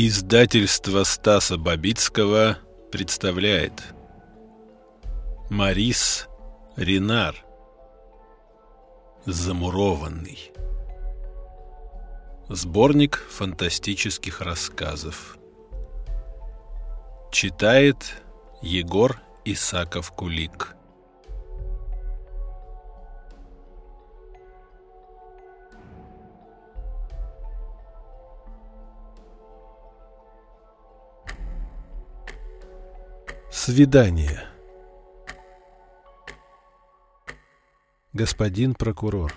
Издательство Стаса Бабицкого представляет. Марис Ренар. Замурованный. Сборник фантастических рассказов. Читает Егор Исаков-Кулик Свидание Господин прокурор,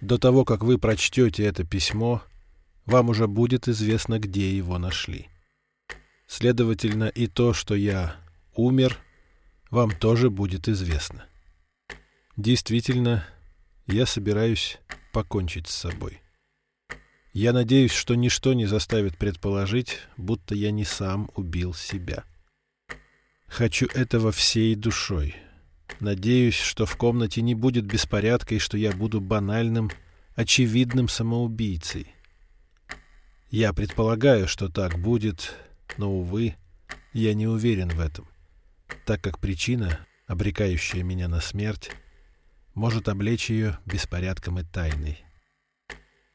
до того, как вы прочтете это письмо, вам уже будет известно, где его нашли. Следовательно, и то, что я умер, вам тоже будет известно. Действительно, я собираюсь покончить с собой. Я надеюсь, что ничто не заставит предположить, будто я не сам убил себя. Хочу этого всей душой. Надеюсь, что в комнате не будет беспорядка и что я буду банальным, очевидным самоубийцей. Я предполагаю, что так будет, но, увы, я не уверен в этом, так как причина, обрекающая меня на смерть, может облечь ее беспорядком и тайной.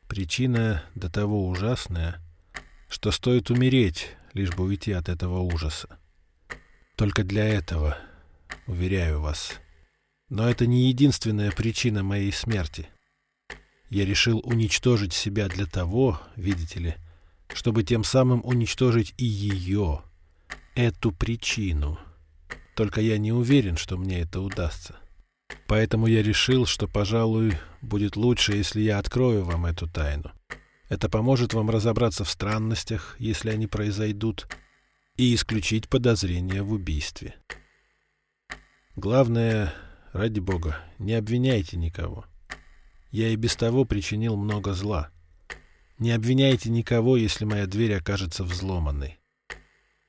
Причина до того ужасная, что стоит умереть, лишь бы уйти от этого ужаса. Только для этого, уверяю вас. Но это не единственная причина моей смерти. Я решил уничтожить себя для того, видите ли, чтобы тем самым уничтожить и ее, эту причину. Только я не уверен, что мне это удастся. Поэтому я решил, что, пожалуй, будет лучше, если я открою вам эту тайну. Это поможет вам разобраться в странностях, если они произойдут, и исключить подозрения в убийстве. Главное, ради бога, не обвиняйте никого. Я и без того причинил много зла. Не обвиняйте никого, если моя дверь окажется взломанной.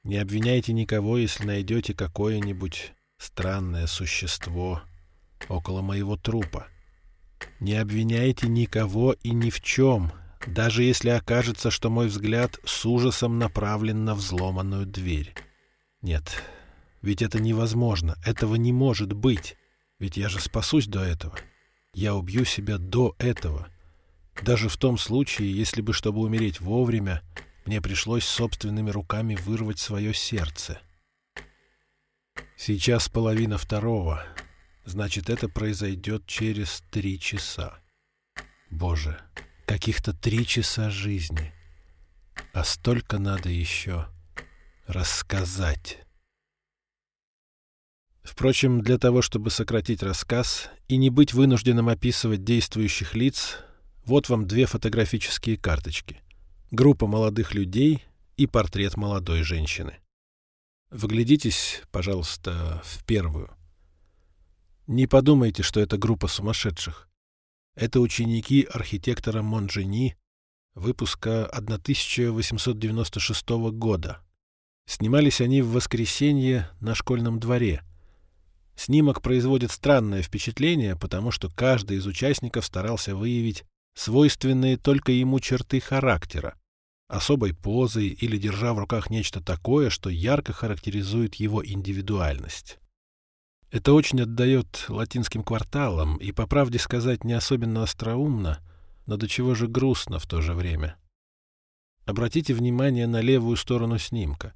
Не обвиняйте никого, если найдете какое-нибудь странное существо около моего трупа. Не обвиняйте никого и ни в чем, даже если окажется, что мой взгляд с ужасом направлен на взломанную дверь. Нет, ведь это невозможно, этого не может быть. Ведь я же спасусь до этого. Я убью себя до этого. Даже в том случае, если бы, чтобы умереть вовремя, мне пришлось собственными руками вырвать свое сердце. Сейчас половина второго. Значит, это произойдет через три часа. Боже, каких-то три часа жизни. А столько надо еще рассказать. Впрочем, для того, чтобы сократить рассказ и не быть вынужденным описывать действующих лиц, вот вам две фотографические карточки. Группа молодых людей и портрет молодой женщины. Вглядитесь, пожалуйста, в первую. Не подумайте, что это группа сумасшедших. Это ученики архитектора Монжени выпуска 1896 года. Снимались они в воскресенье на школьном дворе. Снимок производит странное впечатление, потому что каждый из участников старался выявить свойственные только ему черты характера, особой позой или держа в руках нечто такое, что ярко характеризует его индивидуальность. Это очень отдает латинским кварталам и, по правде сказать, не особенно остроумно, но до чего же грустно в то же время. Обратите внимание на левую сторону снимка.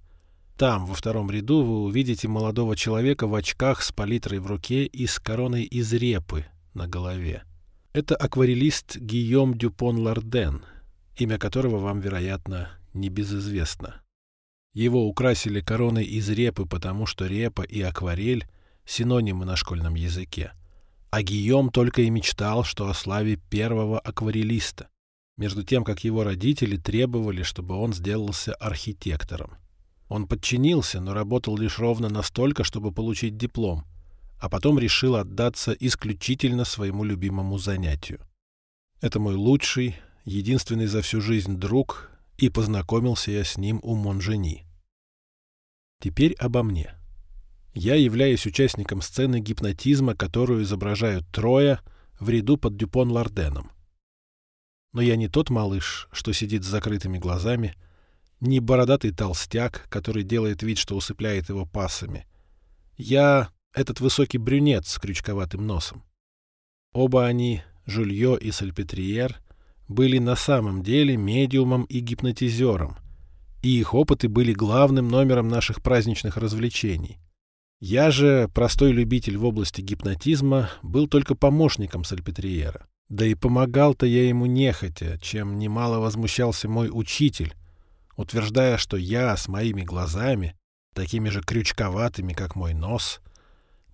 Там, во втором ряду, вы увидите молодого человека в очках с палитрой в руке и с короной из репы на голове. Это акварелист Гийом Дюпон Ларден, имя которого вам, вероятно, небезызвестно. Его украсили короной из репы, потому что репа и акварель — синонимы на школьном языке. А Гийом только и мечтал, что о славе первого акварелиста, между тем, как его родители требовали, чтобы он сделался архитектором. Он подчинился, но работал лишь ровно настолько, чтобы получить диплом, а потом решил отдаться исключительно своему любимому занятию. Это мой лучший, единственный за всю жизнь друг, и познакомился я с ним у Монжени. Теперь обо мне. Я являюсь участником сцены гипнотизма, которую изображают трое в ряду под Дюпон-Ларденом. Но я не тот малыш, что сидит с закрытыми глазами, ни бородатый толстяк, который делает вид, что усыпляет его пасами. Я — этот высокий брюнет с крючковатым носом. Оба они, Жульё и Сальпетриер, были на самом деле медиумом и гипнотизером, и их опыты были главным номером наших праздничных развлечений. Я же, простой любитель в области гипнотизма, был только помощником Сальпетриера. Да и помогал-то я ему нехотя, чем немало возмущался мой учитель, утверждая, что я с моими глазами, такими же крючковатыми, как мой нос,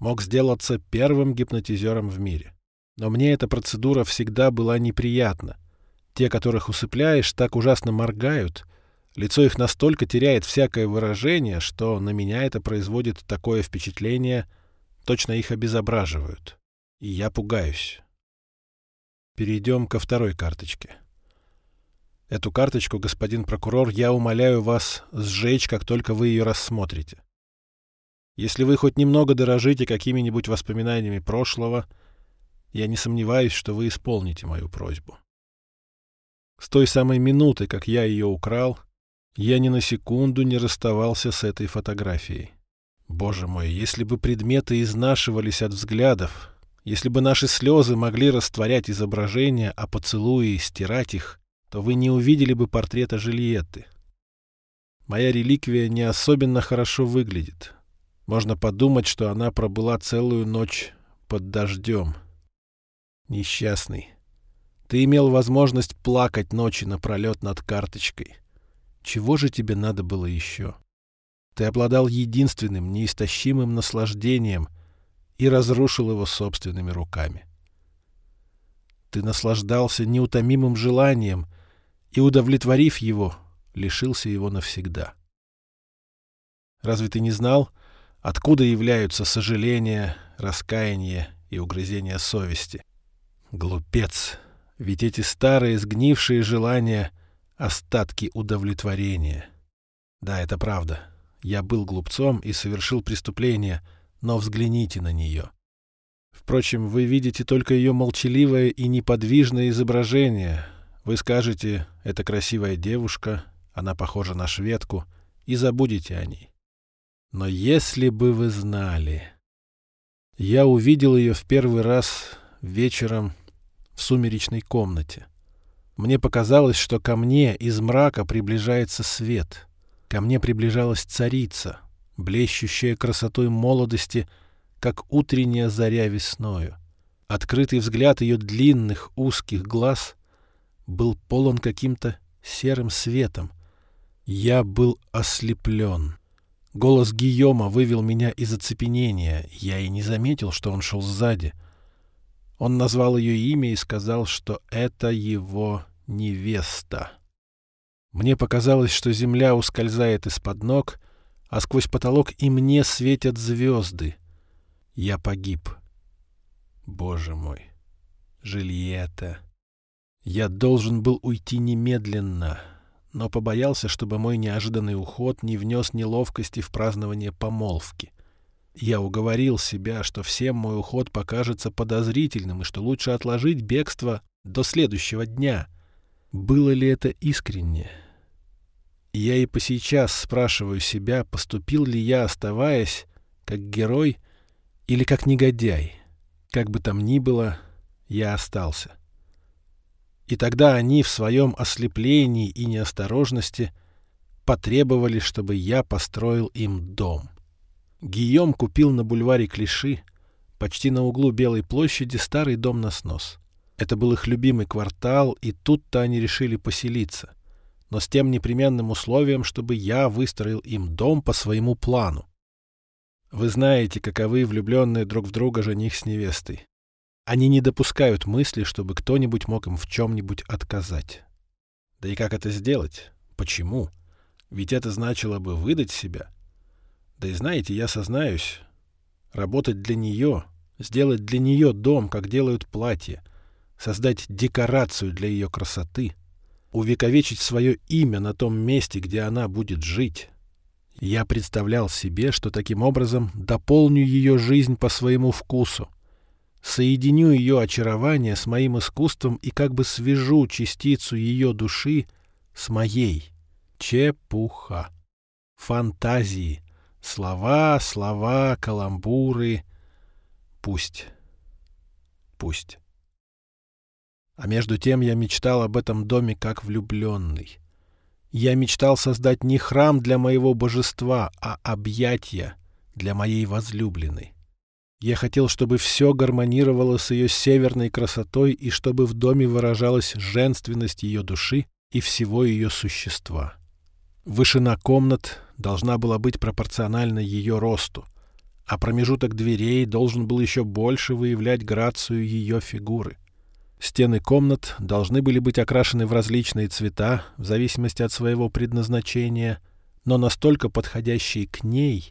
мог сделаться первым гипнотизером в мире. Но мне эта процедура всегда была неприятна. Те, которых усыпляешь, так ужасно моргают, лицо их настолько теряет всякое выражение, что на меня это производит такое впечатление, точно их обезображивают. И я пугаюсь. Перейдем ко второй карточке. Эту карточку, господин прокурор, я умоляю вас сжечь, как только вы ее рассмотрите. Если вы хоть немного дорожите какими-нибудь воспоминаниями прошлого, я не сомневаюсь, что вы исполните мою просьбу. С той самой минуты, как я ее украл, я ни на секунду не расставался с этой фотографией. Боже мой, если бы предметы изнашивались от взглядов, если бы наши слезы могли растворять изображения, а поцелуи стирать их, то вы не увидели бы портрета Жильетты. Моя реликвия не особенно хорошо выглядит. Можно подумать, что она пробыла целую ночь под дождем. Несчастный. Ты имел возможность плакать ночи напролет над карточкой. Чего же тебе надо было еще? Ты обладал единственным, неистощимым наслаждением, и разрушил его собственными руками. Ты наслаждался неутомимым желанием и, удовлетворив его, лишился его навсегда. Разве ты не знал, откуда являются сожаление, раскаяние и угрызение совести? Глупец! Ведь эти старые сгнившие желания — остатки удовлетворения. Да, это правда. Я был глупцом и совершил преступление — но взгляните на нее. Впрочем, вы видите только ее молчаливое и неподвижное изображение. Вы скажете, это красивая девушка, она похожа на шведку, и забудете о ней. Но если бы вы знали... Я увидел ее в первый раз вечером в сумеречной комнате. Мне показалось, что ко мне из мрака приближается свет. Ко мне приближалась царица — блещущая красотой молодости, как утренняя заря весною. Открытый взгляд ее длинных узких глаз был полон каким-то серым светом. Я был ослеплен. Голос Гийома вывел меня из оцепенения. Я и не заметил, что он шел сзади. Он назвал ее имя и сказал, что это его невеста. Мне показалось, что земля ускользает из-под ног, а сквозь потолок и мне светят звезды. Я погиб. Боже мой, Жильетта. Я должен был уйти немедленно, но побоялся, чтобы мой неожиданный уход не внес неловкости в празднование помолвки. Я уговорил себя, что всем мой уход покажется подозрительным и что лучше отложить бегство до следующего дня. Было ли это искренне? — я и по сейчас спрашиваю себя, поступил ли я, оставаясь, как герой или как негодяй. Как бы там ни было, я остался. И тогда они в своем ослеплении и неосторожности потребовали, чтобы я построил им дом. Гийом купил на бульваре Клиши, почти на углу Белой площади, старый дом на снос. Это был их любимый квартал, и тут-то они решили поселиться но с тем непременным условием, чтобы я выстроил им дом по своему плану. Вы знаете, каковы влюбленные друг в друга жених с невестой. Они не допускают мысли, чтобы кто-нибудь мог им в чем-нибудь отказать. Да и как это сделать? Почему? Ведь это значило бы выдать себя. Да и знаете, я сознаюсь, работать для нее, сделать для нее дом, как делают платье, создать декорацию для ее красоты — увековечить свое имя на том месте, где она будет жить. Я представлял себе, что таким образом дополню ее жизнь по своему вкусу, соединю ее очарование с моим искусством и как бы свяжу частицу ее души с моей. Чепуха. Фантазии. Слова, слова, каламбуры. Пусть. Пусть. А между тем я мечтал об этом доме как влюбленный. Я мечтал создать не храм для моего божества, а объятия для моей возлюбленной. Я хотел, чтобы все гармонировало с ее северной красотой и чтобы в доме выражалась женственность ее души и всего ее существа. Вышина комнат должна была быть пропорциональна ее росту, а промежуток дверей должен был еще больше выявлять грацию ее фигуры — Стены комнат должны были быть окрашены в различные цвета, в зависимости от своего предназначения, но настолько подходящие к ней,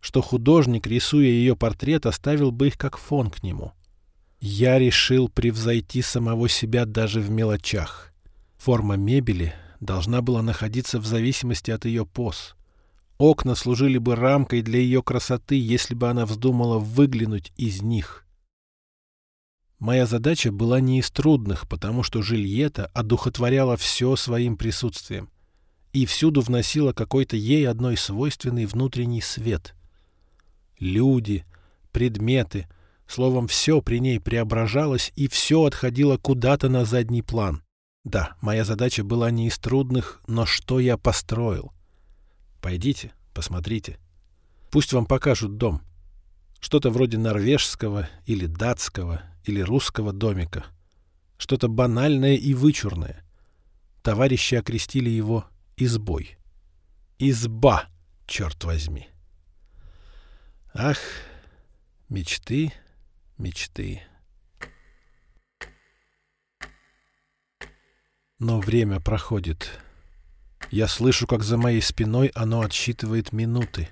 что художник, рисуя ее портрет, оставил бы их как фон к нему. Я решил превзойти самого себя даже в мелочах. Форма мебели должна была находиться в зависимости от ее поз. Окна служили бы рамкой для ее красоты, если бы она вздумала выглянуть из них. Моя задача была не из трудных, потому что Жильета одухотворяла все своим присутствием и всюду вносила какой-то ей одной свойственный внутренний свет. Люди, предметы, словом, все при ней преображалось и все отходило куда-то на задний план. Да, моя задача была не из трудных, но что я построил? Пойдите, посмотрите. Пусть вам покажут дом. Что-то вроде норвежского или датского или русского домика. Что-то банальное и вычурное. Товарищи окрестили его избой. Изба, черт возьми. Ах, мечты, мечты. Но время проходит. Я слышу, как за моей спиной оно отсчитывает минуты.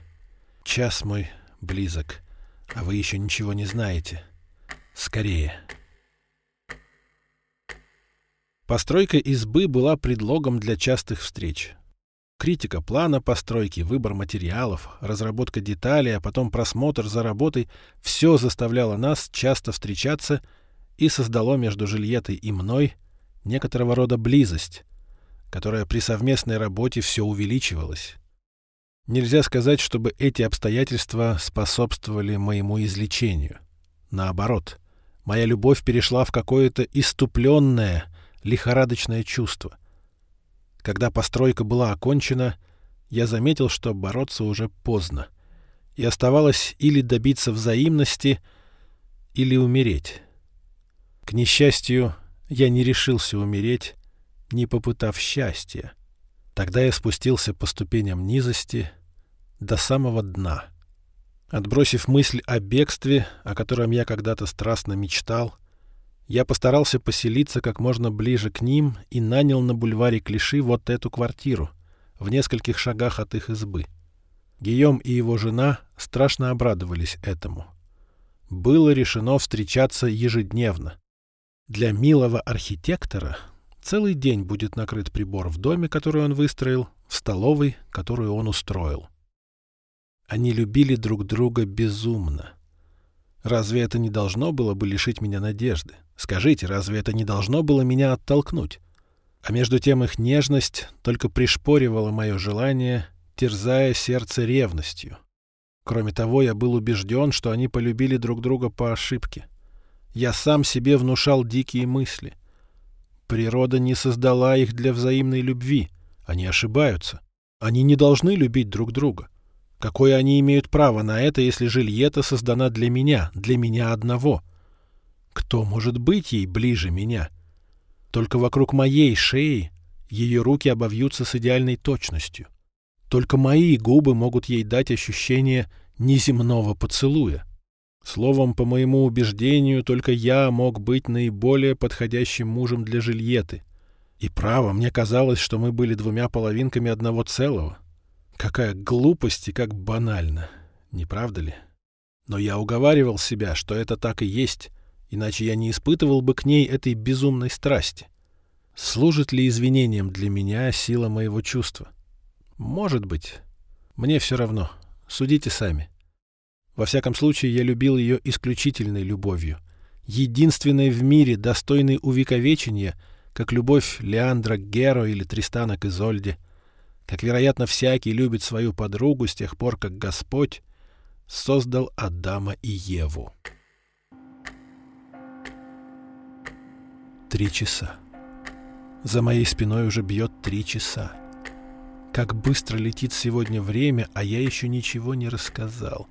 Час мой близок, а вы еще ничего не знаете. — Скорее. Постройка избы была предлогом для частых встреч. Критика плана постройки, выбор материалов, разработка деталей, а потом просмотр за работой — все заставляло нас часто встречаться и создало между Жильетой и мной некоторого рода близость, которая при совместной работе все увеличивалась. Нельзя сказать, чтобы эти обстоятельства способствовали моему излечению. Наоборот — Моя любовь перешла в какое-то иступленное, лихорадочное чувство. Когда постройка была окончена, я заметил, что бороться уже поздно, и оставалось или добиться взаимности, или умереть. К несчастью, я не решился умереть, не попытав счастья. Тогда я спустился по ступеням низости до самого дна — Отбросив мысль о бегстве, о котором я когда-то страстно мечтал, я постарался поселиться как можно ближе к ним и нанял на бульваре Клиши вот эту квартиру, в нескольких шагах от их избы. Гийом и его жена страшно обрадовались этому. Было решено встречаться ежедневно. Для милого архитектора целый день будет накрыт прибор в доме, который он выстроил, в столовой, которую он устроил. Они любили друг друга безумно. Разве это не должно было бы лишить меня надежды? Скажите, разве это не должно было меня оттолкнуть? А между тем их нежность только пришпоривала мое желание, терзая сердце ревностью. Кроме того, я был убежден, что они полюбили друг друга по ошибке. Я сам себе внушал дикие мысли. Природа не создала их для взаимной любви. Они ошибаются. Они не должны любить друг друга. Какое они имеют право на это, если Жильета создана для меня, для меня одного? Кто может быть ей ближе меня? Только вокруг моей шеи ее руки обовьются с идеальной точностью. Только мои губы могут ей дать ощущение неземного поцелуя. Словом, по моему убеждению, только я мог быть наиболее подходящим мужем для Жильеты. И право, мне казалось, что мы были двумя половинками одного целого. Какая глупость и как банально, не правда ли? Но я уговаривал себя, что это так и есть, иначе я не испытывал бы к ней этой безумной страсти. Служит ли извинением для меня сила моего чувства? Может быть. Мне все равно. Судите сами. Во всяком случае, я любил ее исключительной любовью. Единственной в мире, достойной увековечения, как любовь Леандра Геро или Тристана к Изольде — как, вероятно, всякий любит свою подругу с тех пор, как Господь создал Адама и Еву. Три часа. За моей спиной уже бьет три часа. Как быстро летит сегодня время, а я еще ничего не рассказал.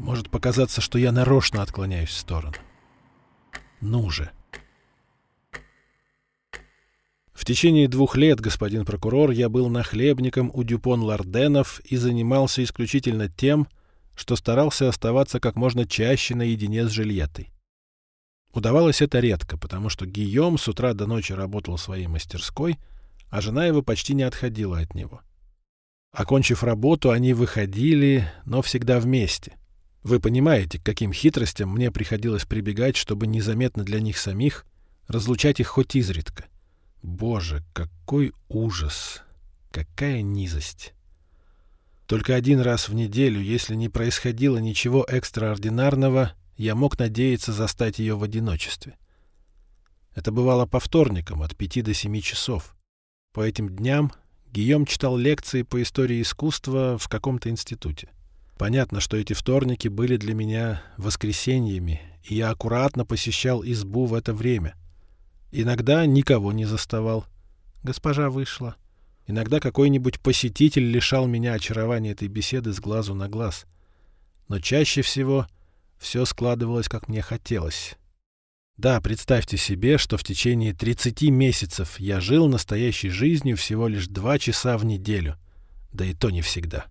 Может показаться, что я нарочно отклоняюсь в сторону. Ну же. В течение двух лет, господин прокурор, я был нахлебником у Дюпон-Ларденов и занимался исключительно тем, что старался оставаться как можно чаще наедине с Жильеттой. Удавалось это редко, потому что Гийом с утра до ночи работал в своей мастерской, а жена его почти не отходила от него. Окончив работу, они выходили, но всегда вместе. Вы понимаете, к каким хитростям мне приходилось прибегать, чтобы незаметно для них самих разлучать их хоть изредка. Боже, какой ужас! Какая низость! Только один раз в неделю, если не происходило ничего экстраординарного, я мог надеяться застать ее в одиночестве. Это бывало по вторникам от пяти до семи часов. По этим дням Гийом читал лекции по истории искусства в каком-то институте. Понятно, что эти вторники были для меня воскресеньями, и я аккуратно посещал избу в это время. Иногда никого не заставал. Госпожа вышла. Иногда какой-нибудь посетитель лишал меня очарования этой беседы с глазу на глаз. Но чаще всего все складывалось, как мне хотелось. Да, представьте себе, что в течение 30 месяцев я жил настоящей жизнью всего лишь два часа в неделю. Да и то не всегда.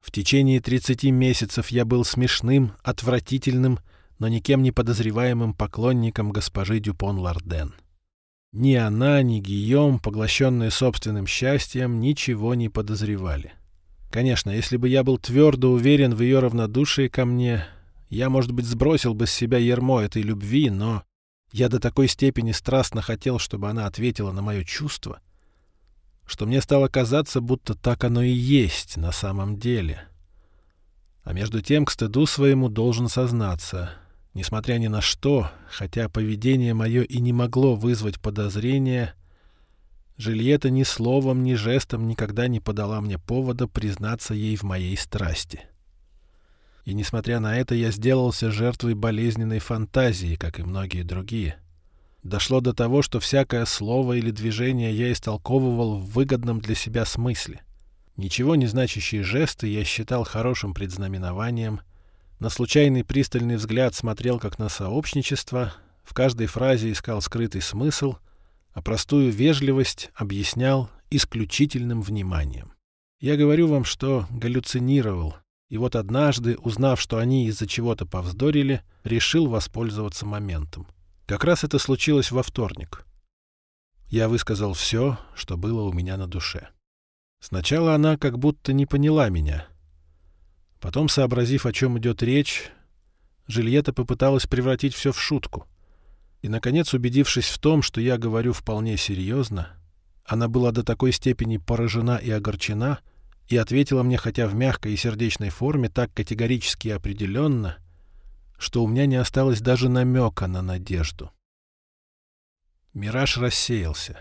В течение 30 месяцев я был смешным, отвратительным, но никем не подозреваемым поклонником госпожи Дюпон-Ларден. Ни она, ни Гийом, поглощенные собственным счастьем, ничего не подозревали. Конечно, если бы я был твердо уверен в ее равнодушии ко мне, я, может быть, сбросил бы с себя ермо этой любви, но я до такой степени страстно хотел, чтобы она ответила на мое чувство, что мне стало казаться, будто так оно и есть на самом деле. А между тем, к стыду своему должен сознаться, несмотря ни на что, хотя поведение мое и не могло вызвать подозрения, Жильета ни словом, ни жестом никогда не подала мне повода признаться ей в моей страсти. — и, несмотря на это, я сделался жертвой болезненной фантазии, как и многие другие. Дошло до того, что всякое слово или движение я истолковывал в выгодном для себя смысле. Ничего не значащие жесты я считал хорошим предзнаменованием, на случайный пристальный взгляд смотрел как на сообщничество, в каждой фразе искал скрытый смысл, а простую вежливость объяснял исключительным вниманием. Я говорю вам, что галлюцинировал, и вот однажды, узнав, что они из-за чего-то повздорили, решил воспользоваться моментом. Как раз это случилось во вторник. Я высказал все, что было у меня на душе. Сначала она как будто не поняла меня. Потом, сообразив, о чем идет речь, Жильета попыталась превратить все в шутку. И, наконец, убедившись в том, что я говорю вполне серьезно, она была до такой степени поражена и огорчена, и ответила мне, хотя в мягкой и сердечной форме, так категорически и определенно, что у меня не осталось даже намека на надежду. Мираж рассеялся.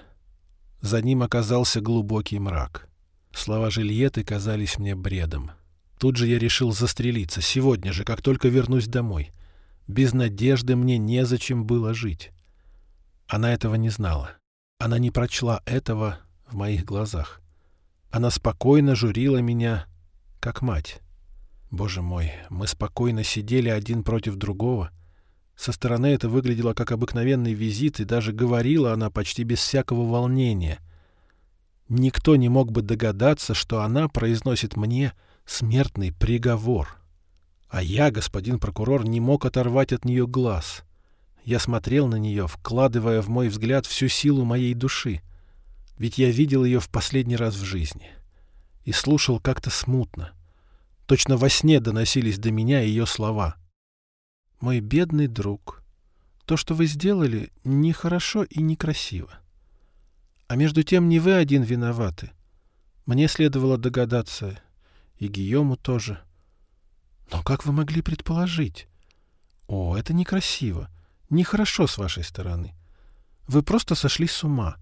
За ним оказался глубокий мрак. Слова Жильеты казались мне бредом. Тут же я решил застрелиться, сегодня же, как только вернусь домой. Без надежды мне незачем было жить. Она этого не знала. Она не прочла этого в моих глазах. Она спокойно журила меня, как мать. Боже мой, мы спокойно сидели один против другого. Со стороны это выглядело как обыкновенный визит, и даже говорила она почти без всякого волнения. Никто не мог бы догадаться, что она произносит мне смертный приговор. А я, господин прокурор, не мог оторвать от нее глаз. Я смотрел на нее, вкладывая в мой взгляд всю силу моей души. Ведь я видел ее в последний раз в жизни. И слушал как-то смутно. Точно во сне доносились до меня ее слова. «Мой бедный друг, то, что вы сделали, нехорошо и некрасиво. А между тем не вы один виноваты. Мне следовало догадаться, и Гийому тоже. Но как вы могли предположить? О, это некрасиво, нехорошо с вашей стороны. Вы просто сошли с ума.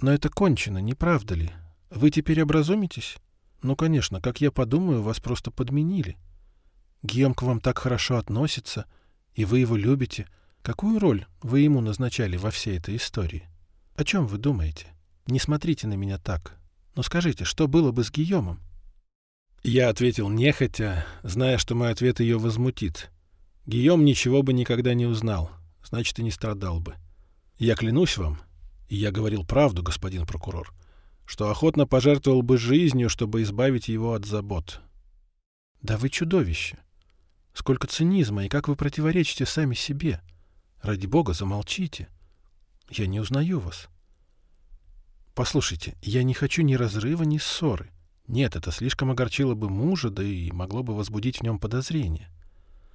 Но это кончено, не правда ли? Вы теперь образумитесь? Ну, конечно, как я подумаю, вас просто подменили. Гийом к вам так хорошо относится, и вы его любите. Какую роль вы ему назначали во всей этой истории? О чем вы думаете? Не смотрите на меня так. Но скажите, что было бы с Гийомом? Я ответил нехотя, зная, что мой ответ ее возмутит. Гийом ничего бы никогда не узнал, значит, и не страдал бы. Я клянусь вам, и я говорил правду, господин прокурор, что охотно пожертвовал бы жизнью, чтобы избавить его от забот. Да вы чудовище! Сколько цинизма, и как вы противоречите сами себе. Ради бога, замолчите. Я не узнаю вас. Послушайте, я не хочу ни разрыва, ни ссоры. Нет, это слишком огорчило бы мужа, да и могло бы возбудить в нем подозрение.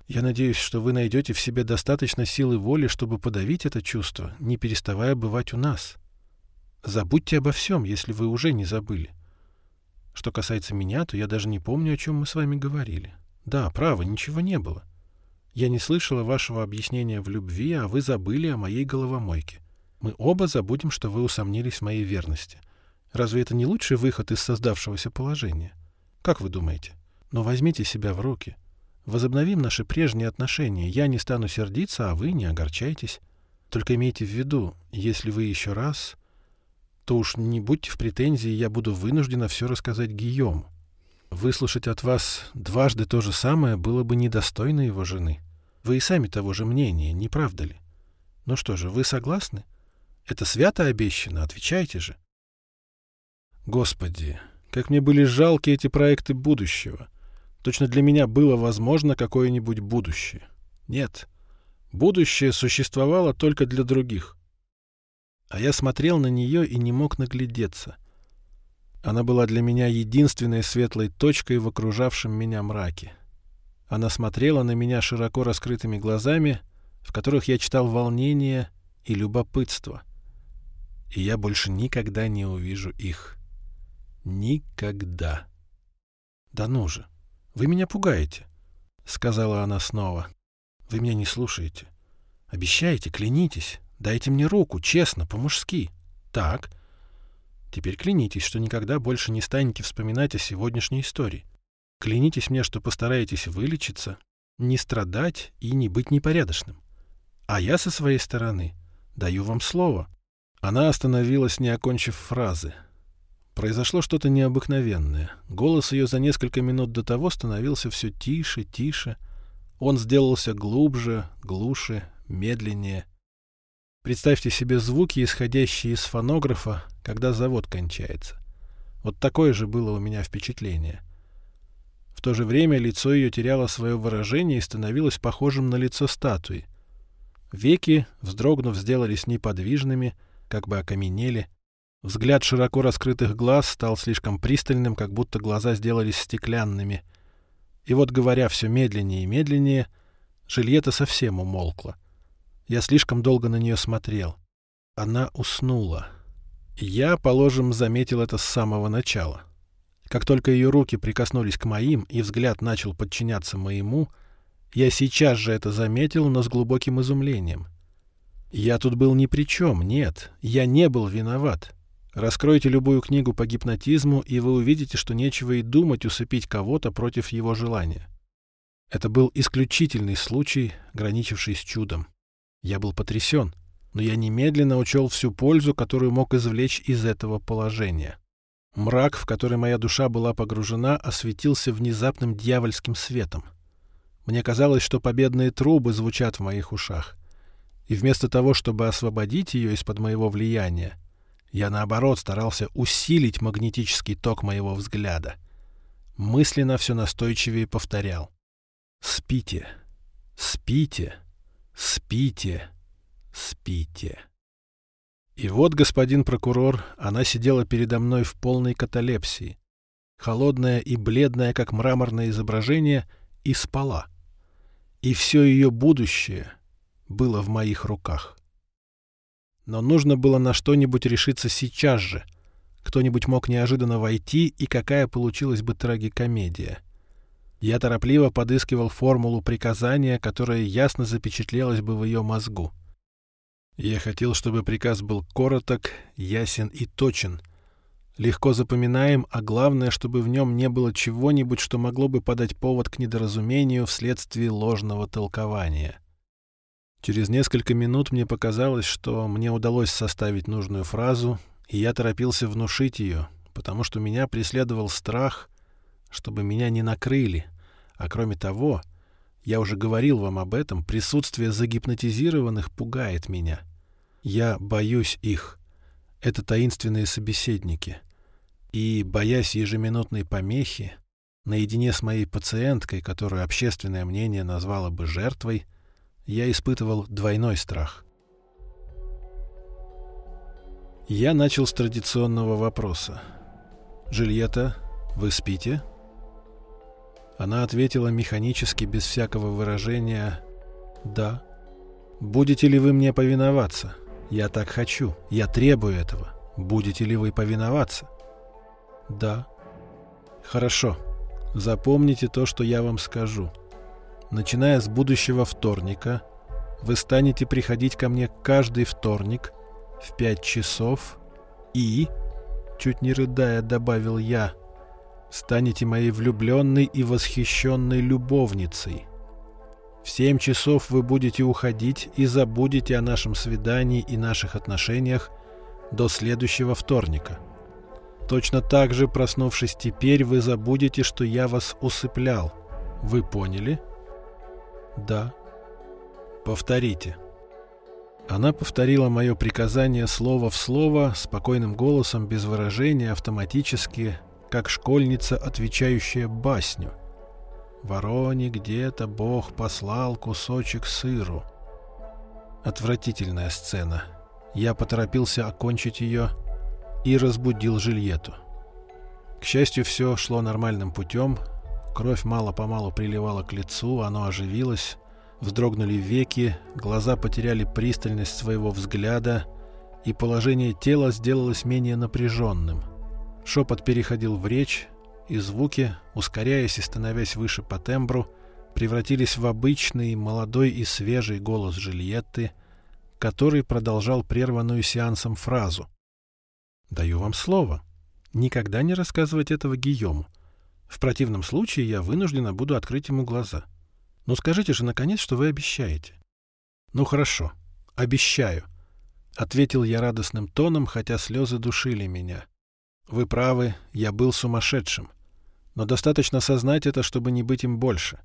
Я надеюсь, что вы найдете в себе достаточно силы воли, чтобы подавить это чувство, не переставая бывать у нас. Забудьте обо всем, если вы уже не забыли. Что касается меня, то я даже не помню, о чем мы с вами говорили. Да, право, ничего не было. Я не слышала вашего объяснения в любви, а вы забыли о моей головомойке. Мы оба забудем, что вы усомнились в моей верности. Разве это не лучший выход из создавшегося положения? Как вы думаете? Но возьмите себя в руки. Возобновим наши прежние отношения. Я не стану сердиться, а вы не огорчайтесь. Только имейте в виду, если вы еще раз, то уж не будьте в претензии, я буду вынуждена все рассказать Гийому. Выслушать от вас дважды то же самое было бы недостойно его жены. Вы и сами того же мнения, не правда ли? Ну что же, вы согласны? Это свято обещано, отвечайте же. Господи, как мне были жалки эти проекты будущего. Точно для меня было возможно какое-нибудь будущее. Нет, будущее существовало только для других. А я смотрел на нее и не мог наглядеться. Она была для меня единственной светлой точкой в окружавшем меня мраке. Она смотрела на меня широко раскрытыми глазами, в которых я читал волнение и любопытство. И я больше никогда не увижу их. Никогда. Да ну же. «Вы меня пугаете», — сказала она снова. «Вы меня не слушаете. Обещаете, клянитесь. Дайте мне руку, честно, по-мужски. Так. Теперь клянитесь, что никогда больше не станете вспоминать о сегодняшней истории. Клянитесь мне, что постараетесь вылечиться, не страдать и не быть непорядочным. А я со своей стороны даю вам слово». Она остановилась, не окончив фразы. Произошло что-то необыкновенное. Голос ее за несколько минут до того становился все тише, тише. Он сделался глубже, глуше, медленнее. Представьте себе звуки, исходящие из фонографа, когда завод кончается. Вот такое же было у меня впечатление. В то же время лицо ее теряло свое выражение и становилось похожим на лицо статуи. Веки, вздрогнув, сделались неподвижными, как бы окаменели — Взгляд широко раскрытых глаз стал слишком пристальным, как будто глаза сделались стеклянными. И вот, говоря все медленнее и медленнее, Жильета совсем умолкла. Я слишком долго на нее смотрел. Она уснула. я, положим, заметил это с самого начала. Как только ее руки прикоснулись к моим, и взгляд начал подчиняться моему, я сейчас же это заметил, но с глубоким изумлением. Я тут был ни при чем, нет, я не был виноват. Раскройте любую книгу по гипнотизму, и вы увидите, что нечего и думать усыпить кого-то против его желания. Это был исключительный случай, граничивший с чудом. Я был потрясен, но я немедленно учел всю пользу, которую мог извлечь из этого положения. Мрак, в который моя душа была погружена, осветился внезапным дьявольским светом. Мне казалось, что победные трубы звучат в моих ушах. И вместо того, чтобы освободить ее из-под моего влияния, я, наоборот, старался усилить магнетический ток моего взгляда. Мысленно все настойчивее повторял. «Спите, спите, спите, спите». И вот, господин прокурор, она сидела передо мной в полной каталепсии, холодная и бледная, как мраморное изображение, и спала. И все ее будущее было в моих руках. Но нужно было на что-нибудь решиться сейчас же. Кто-нибудь мог неожиданно войти, и какая получилась бы трагикомедия. Я торопливо подыскивал формулу приказания, которая ясно запечатлелась бы в ее мозгу. Я хотел, чтобы приказ был короток, ясен и точен, легко запоминаем, а главное, чтобы в нем не было чего-нибудь, что могло бы подать повод к недоразумению вследствие ложного толкования. Через несколько минут мне показалось, что мне удалось составить нужную фразу, и я торопился внушить ее, потому что меня преследовал страх, чтобы меня не накрыли, а кроме того, я уже говорил вам об этом, присутствие загипнотизированных пугает меня. Я боюсь их. Это таинственные собеседники. И, боясь ежеминутной помехи, наедине с моей пациенткой, которую общественное мнение назвало бы жертвой, я испытывал двойной страх. Я начал с традиционного вопроса. «Жильетта, вы спите?» Она ответила механически, без всякого выражения «Да». «Будете ли вы мне повиноваться? Я так хочу. Я требую этого. Будете ли вы повиноваться?» «Да». «Хорошо. Запомните то, что я вам скажу. Начиная с будущего вторника, вы станете приходить ко мне каждый вторник в пять часов и...» Чуть не рыдая, добавил я – станете моей влюбленной и восхищенной любовницей. В семь часов вы будете уходить и забудете о нашем свидании и наших отношениях до следующего вторника. Точно так же, проснувшись теперь, вы забудете, что я вас усыплял. Вы поняли? Да. Повторите. Она повторила мое приказание слово в слово, спокойным голосом, без выражения, автоматически, как школьница, отвечающая басню. «Вороне где-то Бог послал кусочек сыру». Отвратительная сцена. Я поторопился окончить ее и разбудил Жильету. К счастью, все шло нормальным путем. Кровь мало-помалу приливала к лицу, оно оживилось, вздрогнули веки, глаза потеряли пристальность своего взгляда, и положение тела сделалось менее напряженным. Шепот переходил в речь, и звуки, ускоряясь и становясь выше по тембру, превратились в обычный, молодой и свежий голос Жильетты, который продолжал прерванную сеансом фразу. «Даю вам слово. Никогда не рассказывать этого Гийому. В противном случае я вынуждена буду открыть ему глаза. Ну скажите же, наконец, что вы обещаете». «Ну хорошо, обещаю», — ответил я радостным тоном, хотя слезы душили меня. Вы правы, я был сумасшедшим. Но достаточно сознать это, чтобы не быть им больше.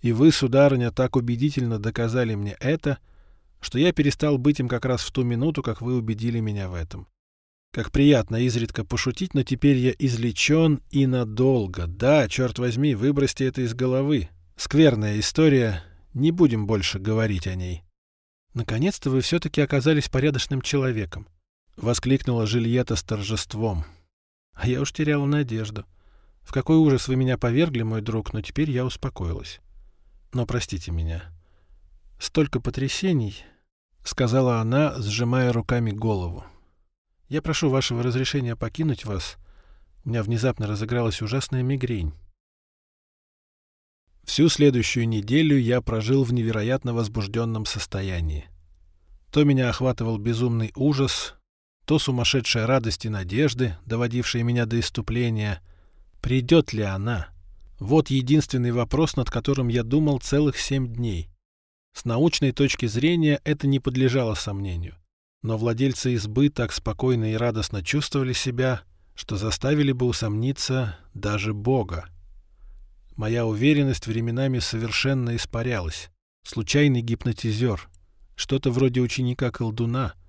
И вы, сударыня, так убедительно доказали мне это, что я перестал быть им как раз в ту минуту, как вы убедили меня в этом. Как приятно изредка пошутить, но теперь я излечен и надолго. Да, черт возьми, выбросьте это из головы. Скверная история, не будем больше говорить о ней. Наконец-то вы все-таки оказались порядочным человеком. — воскликнула Жильета с торжеством. А я уж теряла надежду. В какой ужас вы меня повергли, мой друг, но теперь я успокоилась. Но простите меня. Столько потрясений, — сказала она, сжимая руками голову. Я прошу вашего разрешения покинуть вас. У меня внезапно разыгралась ужасная мигрень. Всю следующую неделю я прожил в невероятно возбужденном состоянии. То меня охватывал безумный ужас, то сумасшедшая радость и надежды, доводившие меня до иступления. Придет ли она? Вот единственный вопрос, над которым я думал целых семь дней. С научной точки зрения это не подлежало сомнению. Но владельцы избы так спокойно и радостно чувствовали себя, что заставили бы усомниться даже Бога. Моя уверенность временами совершенно испарялась. Случайный гипнотизер, что-то вроде ученика-колдуна —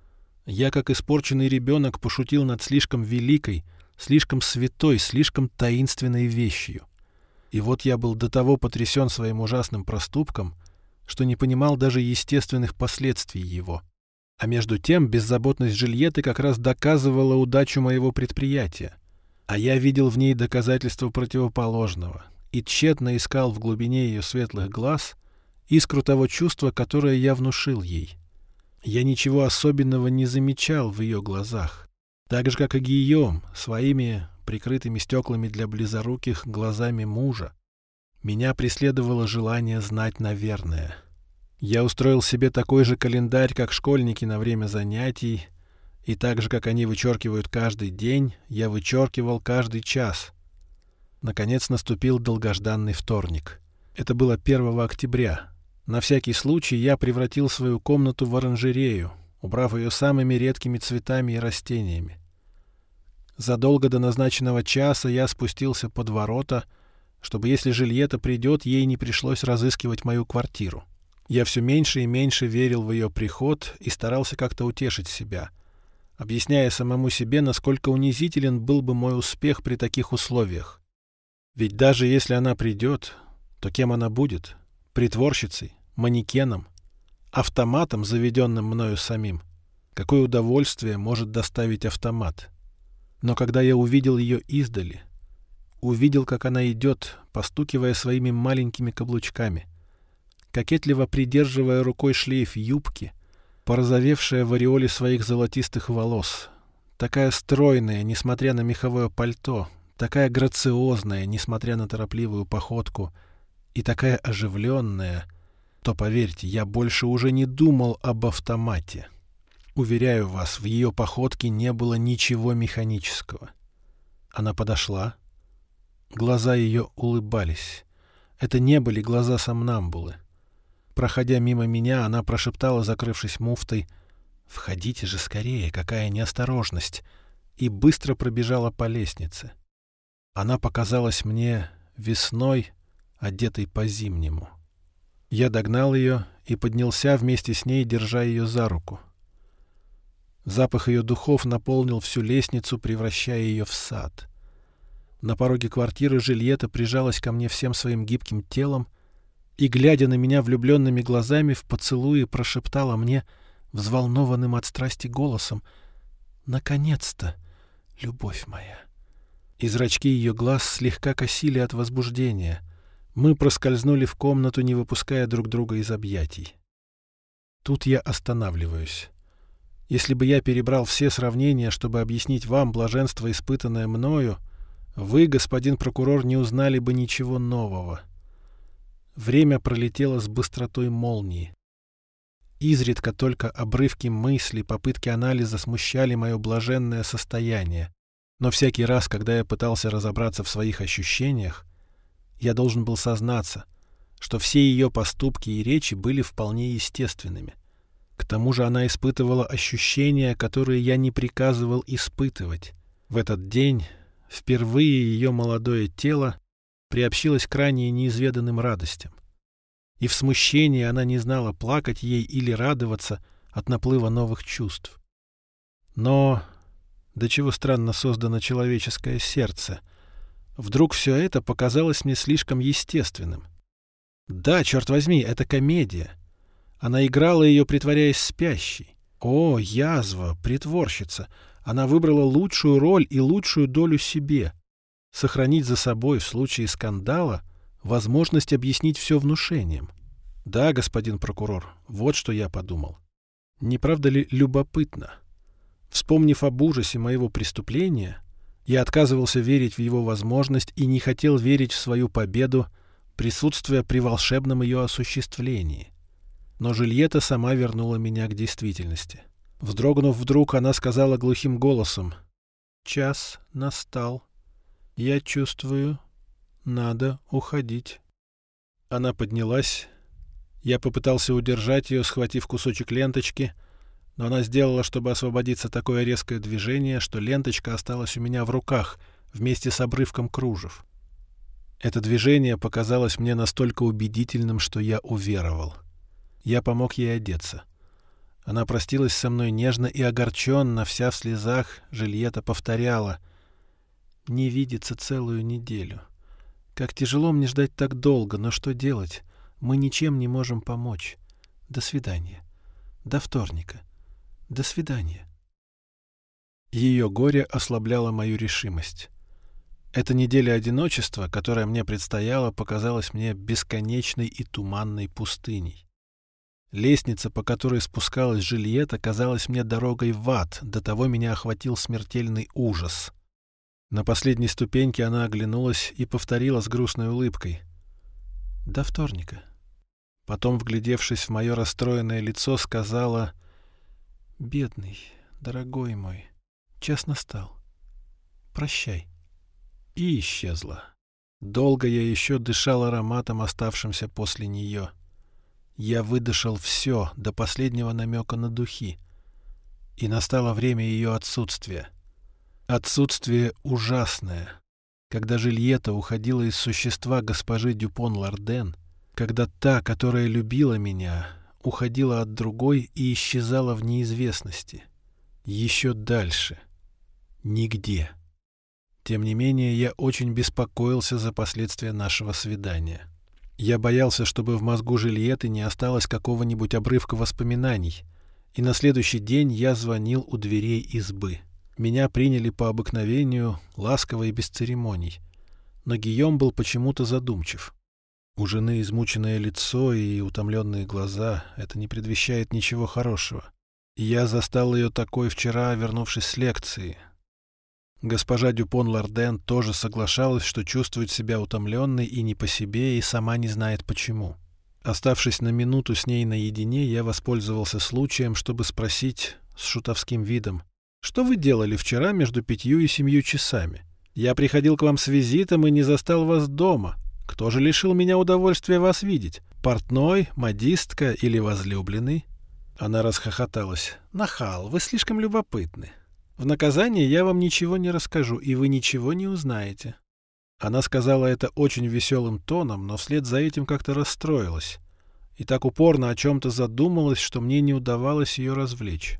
я, как испорченный ребенок, пошутил над слишком великой, слишком святой, слишком таинственной вещью. И вот я был до того потрясен своим ужасным проступком, что не понимал даже естественных последствий его. А между тем беззаботность Жильеты как раз доказывала удачу моего предприятия. А я видел в ней доказательство противоположного и тщетно искал в глубине ее светлых глаз искру того чувства, которое я внушил ей — я ничего особенного не замечал в ее глазах. Так же, как и Гийом, своими прикрытыми стеклами для близоруких глазами мужа. Меня преследовало желание знать наверное. Я устроил себе такой же календарь, как школьники на время занятий, И так же, как они вычеркивают каждый день, я вычеркивал каждый час. Наконец наступил долгожданный вторник. Это было 1 октября. На всякий случай я превратил свою комнату в оранжерею, убрав ее самыми редкими цветами и растениями. Задолго до назначенного часа я спустился под ворота, чтобы, если Жильета придет, ей не пришлось разыскивать мою квартиру. Я все меньше и меньше верил в ее приход и старался как-то утешить себя, объясняя самому себе, насколько унизителен был бы мой успех при таких условиях. Ведь даже если она придет, то кем она будет? Притворщицей? Манекеном? Автоматом, заведенным мною самим? Какое удовольствие может доставить автомат? Но когда я увидел ее издали, увидел, как она идет, постукивая своими маленькими каблучками, кокетливо придерживая рукой шлейф юбки, порозовевшая в ореоле своих золотистых волос, такая стройная, несмотря на меховое пальто, такая грациозная, несмотря на торопливую походку, и такая оживленная, то, поверьте, я больше уже не думал об автомате. Уверяю вас, в ее походке не было ничего механического. Она подошла. Глаза ее улыбались. Это не были глаза сомнамбулы. Проходя мимо меня, она прошептала, закрывшись муфтой, «Входите же скорее, какая неосторожность!» и быстро пробежала по лестнице. Она показалась мне весной, одетой по-зимнему. Я догнал ее и поднялся вместе с ней, держа ее за руку. Запах ее духов наполнил всю лестницу, превращая ее в сад. На пороге квартиры Жильета прижалась ко мне всем своим гибким телом и, глядя на меня влюбленными глазами, в поцелуе прошептала мне взволнованным от страсти голосом «Наконец-то, любовь моя!» И зрачки ее глаз слегка косили от возбуждения. Мы проскользнули в комнату, не выпуская друг друга из объятий. Тут я останавливаюсь. Если бы я перебрал все сравнения, чтобы объяснить вам блаженство, испытанное мною, вы, господин прокурор, не узнали бы ничего нового. Время пролетело с быстротой молнии. Изредка только обрывки мысли, попытки анализа смущали мое блаженное состояние. Но всякий раз, когда я пытался разобраться в своих ощущениях, я должен был сознаться, что все ее поступки и речи были вполне естественными. К тому же она испытывала ощущения, которые я не приказывал испытывать. В этот день впервые ее молодое тело приобщилось к ранее неизведанным радостям. И в смущении она не знала, плакать ей или радоваться от наплыва новых чувств. Но до чего странно создано человеческое сердце. Вдруг все это показалось мне слишком естественным. Да, черт возьми, это комедия — она играла ее, притворяясь спящей. О, язва, притворщица! Она выбрала лучшую роль и лучшую долю себе. Сохранить за собой в случае скандала возможность объяснить все внушением. Да, господин прокурор, вот что я подумал. Не правда ли любопытно? Вспомнив об ужасе моего преступления, я отказывался верить в его возможность и не хотел верить в свою победу, присутствуя при волшебном ее осуществлении. Но Жильета сама вернула меня к действительности. Вздрогнув вдруг, она сказала глухим голосом. «Час настал. Я чувствую, надо уходить». Она поднялась. Я попытался удержать ее, схватив кусочек ленточки, но она сделала, чтобы освободиться, такое резкое движение, что ленточка осталась у меня в руках вместе с обрывком кружев. Это движение показалось мне настолько убедительным, что я уверовал. Я помог ей одеться. Она простилась со мной нежно и огорченно, вся в слезах, Жильета повторяла. «Не видится целую неделю. Как тяжело мне ждать так долго, но что делать? Мы ничем не можем помочь. До свидания. До вторника. До свидания». Ее горе ослабляло мою решимость. Эта неделя одиночества, которая мне предстояла, показалась мне бесконечной и туманной пустыней. Лестница, по которой спускалась Жильет, оказалась мне дорогой в ад, до того меня охватил смертельный ужас. На последней ступеньке она оглянулась и повторила с грустной улыбкой. «До вторника». Потом, вглядевшись в мое расстроенное лицо, сказала «Бедный, дорогой мой, час настал. Прощай». И исчезла. Долго я еще дышал ароматом, оставшимся после нее. Я выдышал все, до последнего намека на духи. И настало время ее отсутствия. Отсутствие ужасное. Когда Жильета уходила из существа госпожи Дюпон Ларден, когда та, которая любила меня, уходила от другой и исчезала в неизвестности. Еще дальше. Нигде. Тем не менее, я очень беспокоился за последствия нашего свидания. Я боялся, чтобы в мозгу Жильеты не осталось какого-нибудь обрывка воспоминаний, и на следующий день я звонил у дверей избы. Меня приняли по обыкновению, ласково и без церемоний. Но Гийом был почему-то задумчив. У жены измученное лицо и утомленные глаза — это не предвещает ничего хорошего. Я застал ее такой вчера, вернувшись с лекции. Госпожа Дюпон-Ларден тоже соглашалась, что чувствует себя утомленной и не по себе, и сама не знает почему. Оставшись на минуту с ней наедине, я воспользовался случаем, чтобы спросить с шутовским видом, «Что вы делали вчера между пятью и семью часами? Я приходил к вам с визитом и не застал вас дома. Кто же лишил меня удовольствия вас видеть? Портной, модистка или возлюбленный?» Она расхохоталась. «Нахал, вы слишком любопытны. В наказание я вам ничего не расскажу, и вы ничего не узнаете». Она сказала это очень веселым тоном, но вслед за этим как-то расстроилась. И так упорно о чем-то задумалась, что мне не удавалось ее развлечь.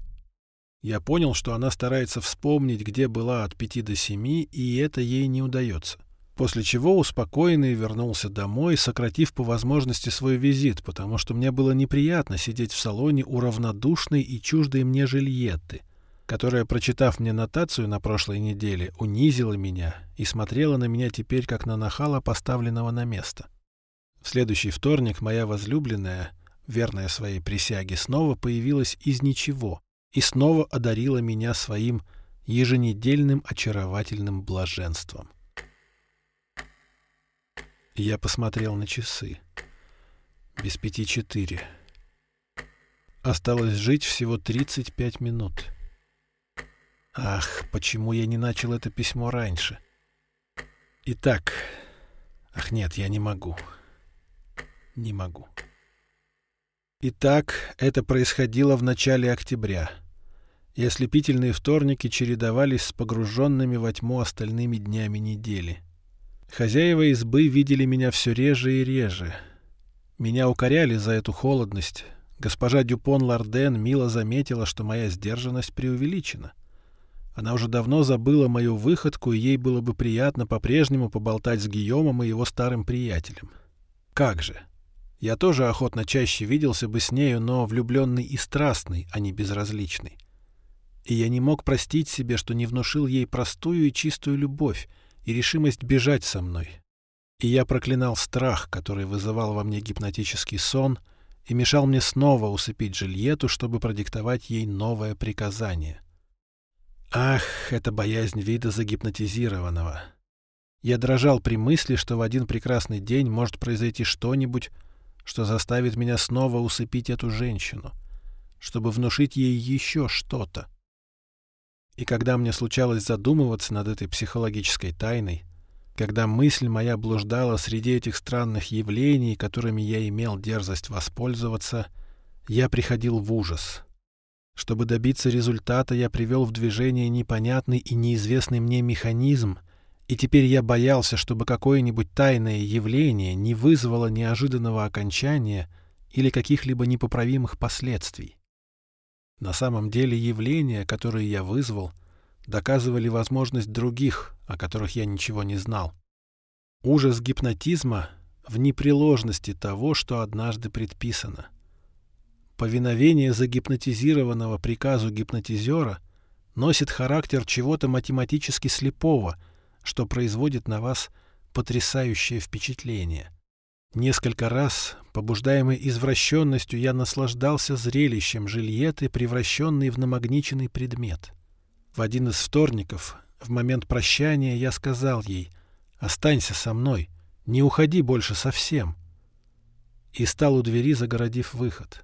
Я понял, что она старается вспомнить, где была от пяти до семи, и это ей не удается. После чего успокоенный вернулся домой, сократив по возможности свой визит, потому что мне было неприятно сидеть в салоне у равнодушной и чуждой мне Жильетты, которая, прочитав мне нотацию на прошлой неделе, унизила меня и смотрела на меня теперь как на нахала, поставленного на место. В следующий вторник моя возлюбленная, верная своей присяге, снова появилась из ничего и снова одарила меня своим еженедельным очаровательным блаженством. Я посмотрел на часы. Без пяти четыре. Осталось жить всего 35 минут. Ах, почему я не начал это письмо раньше? Итак... Ах, нет, я не могу. Не могу. Итак, это происходило в начале октября. И ослепительные вторники чередовались с погруженными во тьму остальными днями недели. Хозяева избы видели меня все реже и реже. Меня укоряли за эту холодность. Госпожа Дюпон Ларден мило заметила, что моя сдержанность преувеличена. Она уже давно забыла мою выходку, и ей было бы приятно по-прежнему поболтать с Гийомом и его старым приятелем. Как же! Я тоже охотно чаще виделся бы с нею, но влюбленный и страстный, а не безразличный. И я не мог простить себе, что не внушил ей простую и чистую любовь, и решимость бежать со мной. И я проклинал страх, который вызывал во мне гипнотический сон и мешал мне снова усыпить Жильету, чтобы продиктовать ей новое приказание. Ах, это боязнь вида загипнотизированного. Я дрожал при мысли, что в один прекрасный день может произойти что-нибудь, что заставит меня снова усыпить эту женщину, чтобы внушить ей еще что-то. И когда мне случалось задумываться над этой психологической тайной, когда мысль моя блуждала среди этих странных явлений, которыми я имел дерзость воспользоваться, я приходил в ужас. Чтобы добиться результата, я привел в движение непонятный и неизвестный мне механизм, и теперь я боялся, чтобы какое-нибудь тайное явление не вызвало неожиданного окончания или каких-либо непоправимых последствий. На самом деле явления, которые я вызвал, доказывали возможность других, о которых я ничего не знал. Ужас гипнотизма в непреложности того, что однажды предписано. Повиновение загипнотизированного приказу гипнотизера носит характер чего-то математически слепого, что производит на вас потрясающее впечатление. Несколько раз, побуждаемый извращенностью, я наслаждался зрелищем Жильеты, превращенной в намагниченный предмет. В один из вторников, в момент прощания, я сказал ей «Останься со мной, не уходи больше совсем». И стал у двери, загородив выход.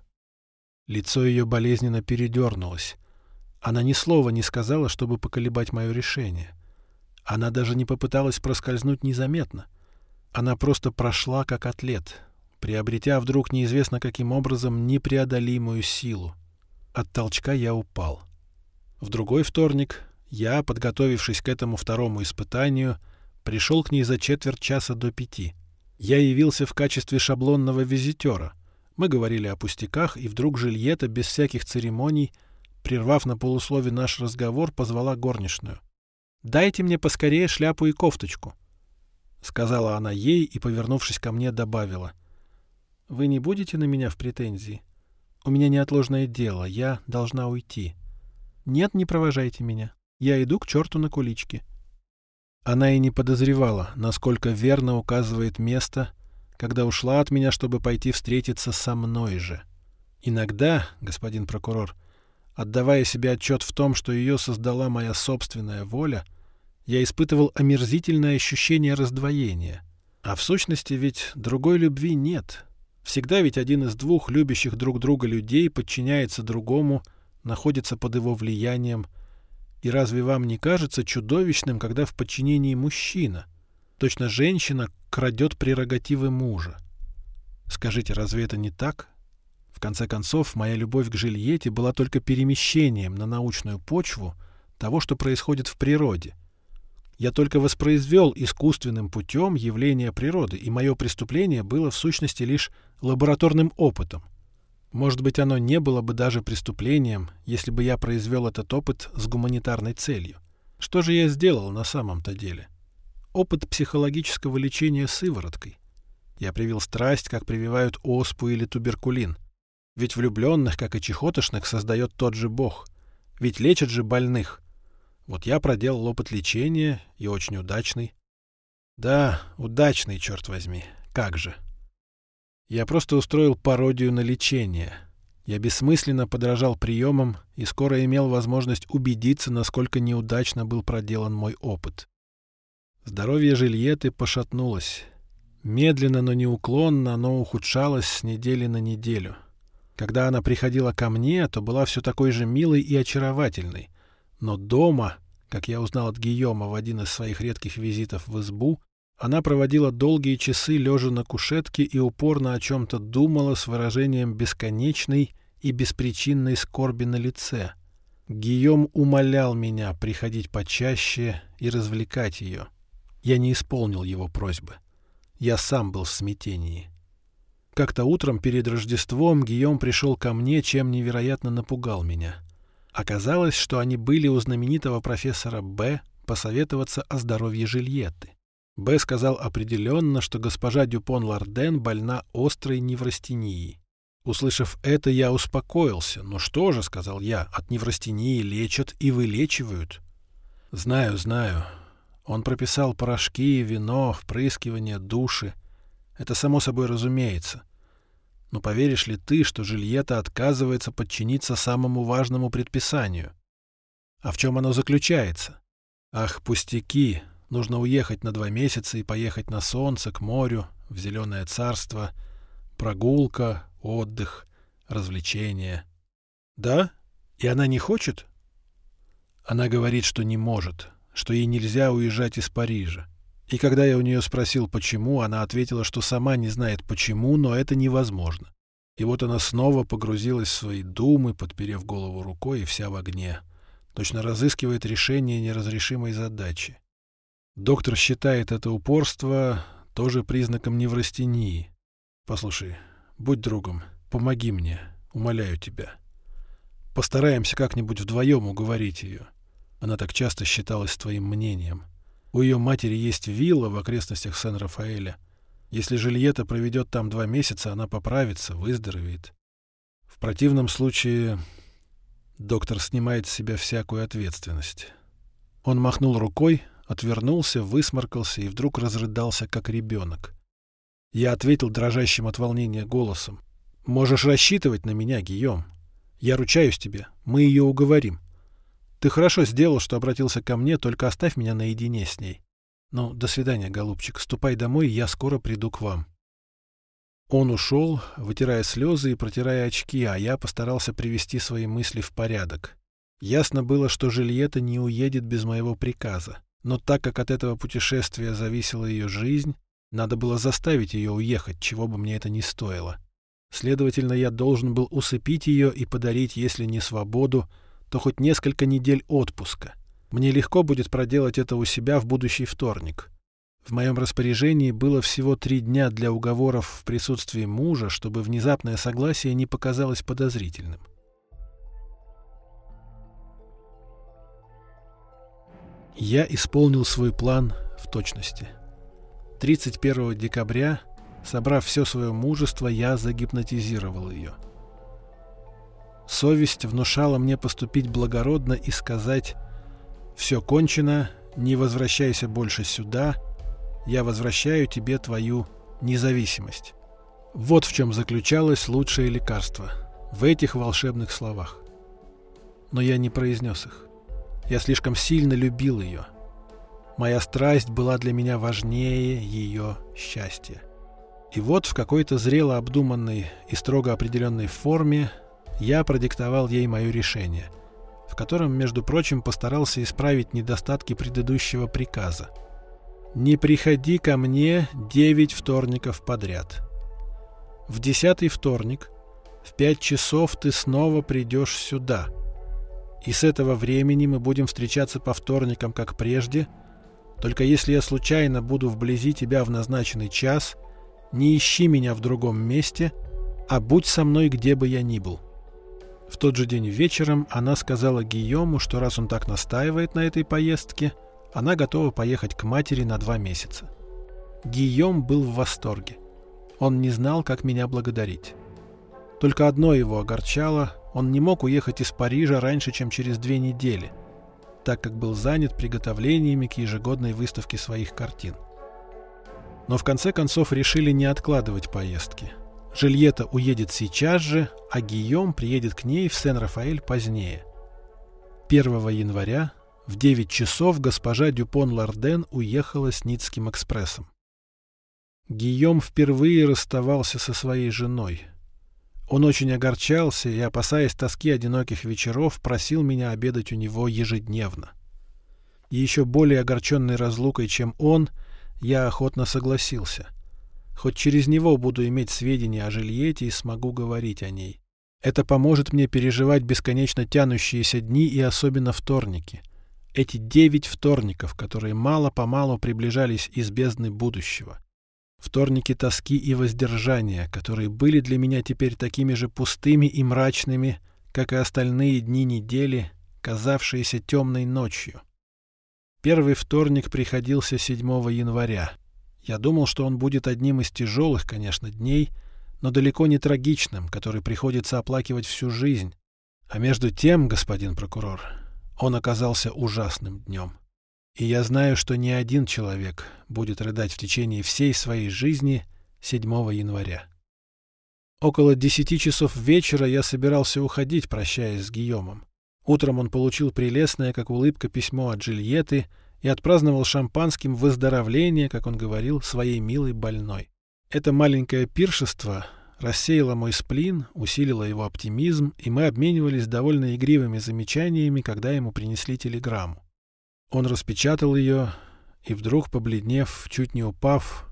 Лицо ее болезненно передернулось. Она ни слова не сказала, чтобы поколебать мое решение. Она даже не попыталась проскользнуть незаметно. Она просто прошла как атлет, приобретя вдруг неизвестно каким образом непреодолимую силу. От толчка я упал. В другой вторник я, подготовившись к этому второму испытанию, пришел к ней за четверть часа до пяти. Я явился в качестве шаблонного визитера. Мы говорили о пустяках, и вдруг Жильета, без всяких церемоний, прервав на полуслове наш разговор, позвала горничную. «Дайте мне поскорее шляпу и кофточку», — сказала она ей и, повернувшись ко мне, добавила. «Вы не будете на меня в претензии? У меня неотложное дело, я должна уйти. Нет, не провожайте меня. Я иду к черту на куличке». Она и не подозревала, насколько верно указывает место, когда ушла от меня, чтобы пойти встретиться со мной же. Иногда, господин прокурор, отдавая себе отчет в том, что ее создала моя собственная воля, я испытывал омерзительное ощущение раздвоения. А в сущности ведь другой любви нет. Всегда ведь один из двух любящих друг друга людей подчиняется другому, находится под его влиянием – и разве вам не кажется чудовищным, когда в подчинении мужчина? Точно женщина крадет прерогативы мужа. Скажите, разве это не так? В конце концов, моя любовь к Жильете была только перемещением на научную почву того, что происходит в природе. Я только воспроизвел искусственным путем явление природы, и мое преступление было в сущности лишь лабораторным опытом — может быть, оно не было бы даже преступлением, если бы я произвел этот опыт с гуманитарной целью. Что же я сделал на самом-то деле? Опыт психологического лечения сывороткой. Я привил страсть, как прививают оспу или туберкулин. Ведь влюбленных, как и чехотошных, создает тот же Бог. Ведь лечат же больных. Вот я проделал опыт лечения, и очень удачный. Да, удачный, черт возьми. Как же. Я просто устроил пародию на лечение. Я бессмысленно подражал приемам и скоро имел возможность убедиться, насколько неудачно был проделан мой опыт. Здоровье Жильеты пошатнулось. Медленно, но неуклонно оно ухудшалось с недели на неделю. Когда она приходила ко мне, то была все такой же милой и очаровательной. Но дома, как я узнал от Гийома в один из своих редких визитов в избу, она проводила долгие часы, лежа на кушетке, и упорно о чем-то думала с выражением бесконечной и беспричинной скорби на лице. Гийом умолял меня приходить почаще и развлекать ее. Я не исполнил его просьбы. Я сам был в смятении. Как-то утром перед Рождеством Гийом пришел ко мне, чем невероятно напугал меня. Оказалось, что они были у знаменитого профессора Б. посоветоваться о здоровье Жильетты. Б. сказал определенно, что госпожа Дюпон-Ларден больна острой неврастенией. Услышав это, я успокоился. «Ну что же», — сказал я, — «от неврастении лечат и вылечивают». «Знаю, знаю. Он прописал порошки, вино, впрыскивание, души. Это само собой разумеется. Но поверишь ли ты, что Жильета отказывается подчиниться самому важному предписанию? А в чем оно заключается? Ах, пустяки, Нужно уехать на два месяца и поехать на солнце, к морю, в зеленое царство. Прогулка, отдых, развлечения. Да? И она не хочет? Она говорит, что не может, что ей нельзя уезжать из Парижа. И когда я у нее спросил, почему, она ответила, что сама не знает почему, но это невозможно. И вот она снова погрузилась в свои думы, подперев голову рукой и вся в огне. Точно разыскивает решение неразрешимой задачи. Доктор считает это упорство тоже признаком неврастении. Послушай, будь другом, помоги мне, умоляю тебя. Постараемся как-нибудь вдвоем уговорить ее. Она так часто считалась твоим мнением. У ее матери есть вилла в окрестностях Сан-Рафаэля. Если Жильета проведет там два месяца, она поправится, выздоровеет. В противном случае доктор снимает с себя всякую ответственность. Он махнул рукой, отвернулся, высморкался и вдруг разрыдался, как ребенок. Я ответил дрожащим от волнения голосом. «Можешь рассчитывать на меня, Гийом. Я ручаюсь тебе, мы ее уговорим. Ты хорошо сделал, что обратился ко мне, только оставь меня наедине с ней. Ну, до свидания, голубчик, ступай домой, я скоро приду к вам». Он ушел, вытирая слезы и протирая очки, а я постарался привести свои мысли в порядок. Ясно было, что Жильета не уедет без моего приказа. Но так как от этого путешествия зависела ее жизнь, надо было заставить ее уехать, чего бы мне это ни стоило. Следовательно, я должен был усыпить ее и подарить, если не свободу, то хоть несколько недель отпуска. Мне легко будет проделать это у себя в будущий вторник. В моем распоряжении было всего три дня для уговоров в присутствии мужа, чтобы внезапное согласие не показалось подозрительным. Я исполнил свой план в точности. 31 декабря, собрав все свое мужество, я загипнотизировал ее. Совесть внушала мне поступить благородно и сказать «Все кончено, не возвращайся больше сюда, я возвращаю тебе твою независимость». Вот в чем заключалось лучшее лекарство, в этих волшебных словах. Но я не произнес их. Я слишком сильно любил ее. Моя страсть была для меня важнее ее счастья. И вот в какой-то зрело обдуманной и строго определенной форме я продиктовал ей мое решение, в котором, между прочим, постарался исправить недостатки предыдущего приказа. «Не приходи ко мне девять вторников подряд. В десятый вторник в пять часов ты снова придешь сюда» И с этого времени мы будем встречаться по вторникам, как прежде. Только если я случайно буду вблизи тебя в назначенный час, не ищи меня в другом месте, а будь со мной, где бы я ни был». В тот же день вечером она сказала Гийому, что раз он так настаивает на этой поездке, она готова поехать к матери на два месяца. Гийом был в восторге. Он не знал, как меня благодарить. Только одно его огорчало, он не мог уехать из Парижа раньше, чем через две недели, так как был занят приготовлениями к ежегодной выставке своих картин. Но в конце концов решили не откладывать поездки. Жильета уедет сейчас же, а Гийом приедет к ней в Сен-Рафаэль позднее. 1 января в 9 часов госпожа Дюпон-Ларден уехала с Ницким экспрессом. Гийом впервые расставался со своей женой – он очень огорчался и, опасаясь тоски одиноких вечеров, просил меня обедать у него ежедневно. И еще более огорченный разлукой, чем он, я охотно согласился. Хоть через него буду иметь сведения о Жильете и смогу говорить о ней. Это поможет мне переживать бесконечно тянущиеся дни и особенно вторники. Эти девять вторников, которые мало-помалу приближались из бездны будущего вторники тоски и воздержания, которые были для меня теперь такими же пустыми и мрачными, как и остальные дни недели, казавшиеся темной ночью. Первый вторник приходился 7 января. Я думал, что он будет одним из тяжелых, конечно, дней, но далеко не трагичным, который приходится оплакивать всю жизнь. А между тем, господин прокурор, он оказался ужасным днем. И я знаю, что ни один человек будет рыдать в течение всей своей жизни 7 января. Около десяти часов вечера я собирался уходить, прощаясь с Гийомом. Утром он получил прелестное, как улыбка, письмо от Джильетты и отпраздновал шампанским выздоровление, как он говорил, своей милой больной. Это маленькое пиршество рассеяло мой сплин, усилило его оптимизм, и мы обменивались довольно игривыми замечаниями, когда ему принесли телеграмму. Он распечатал ее и вдруг, побледнев, чуть не упав,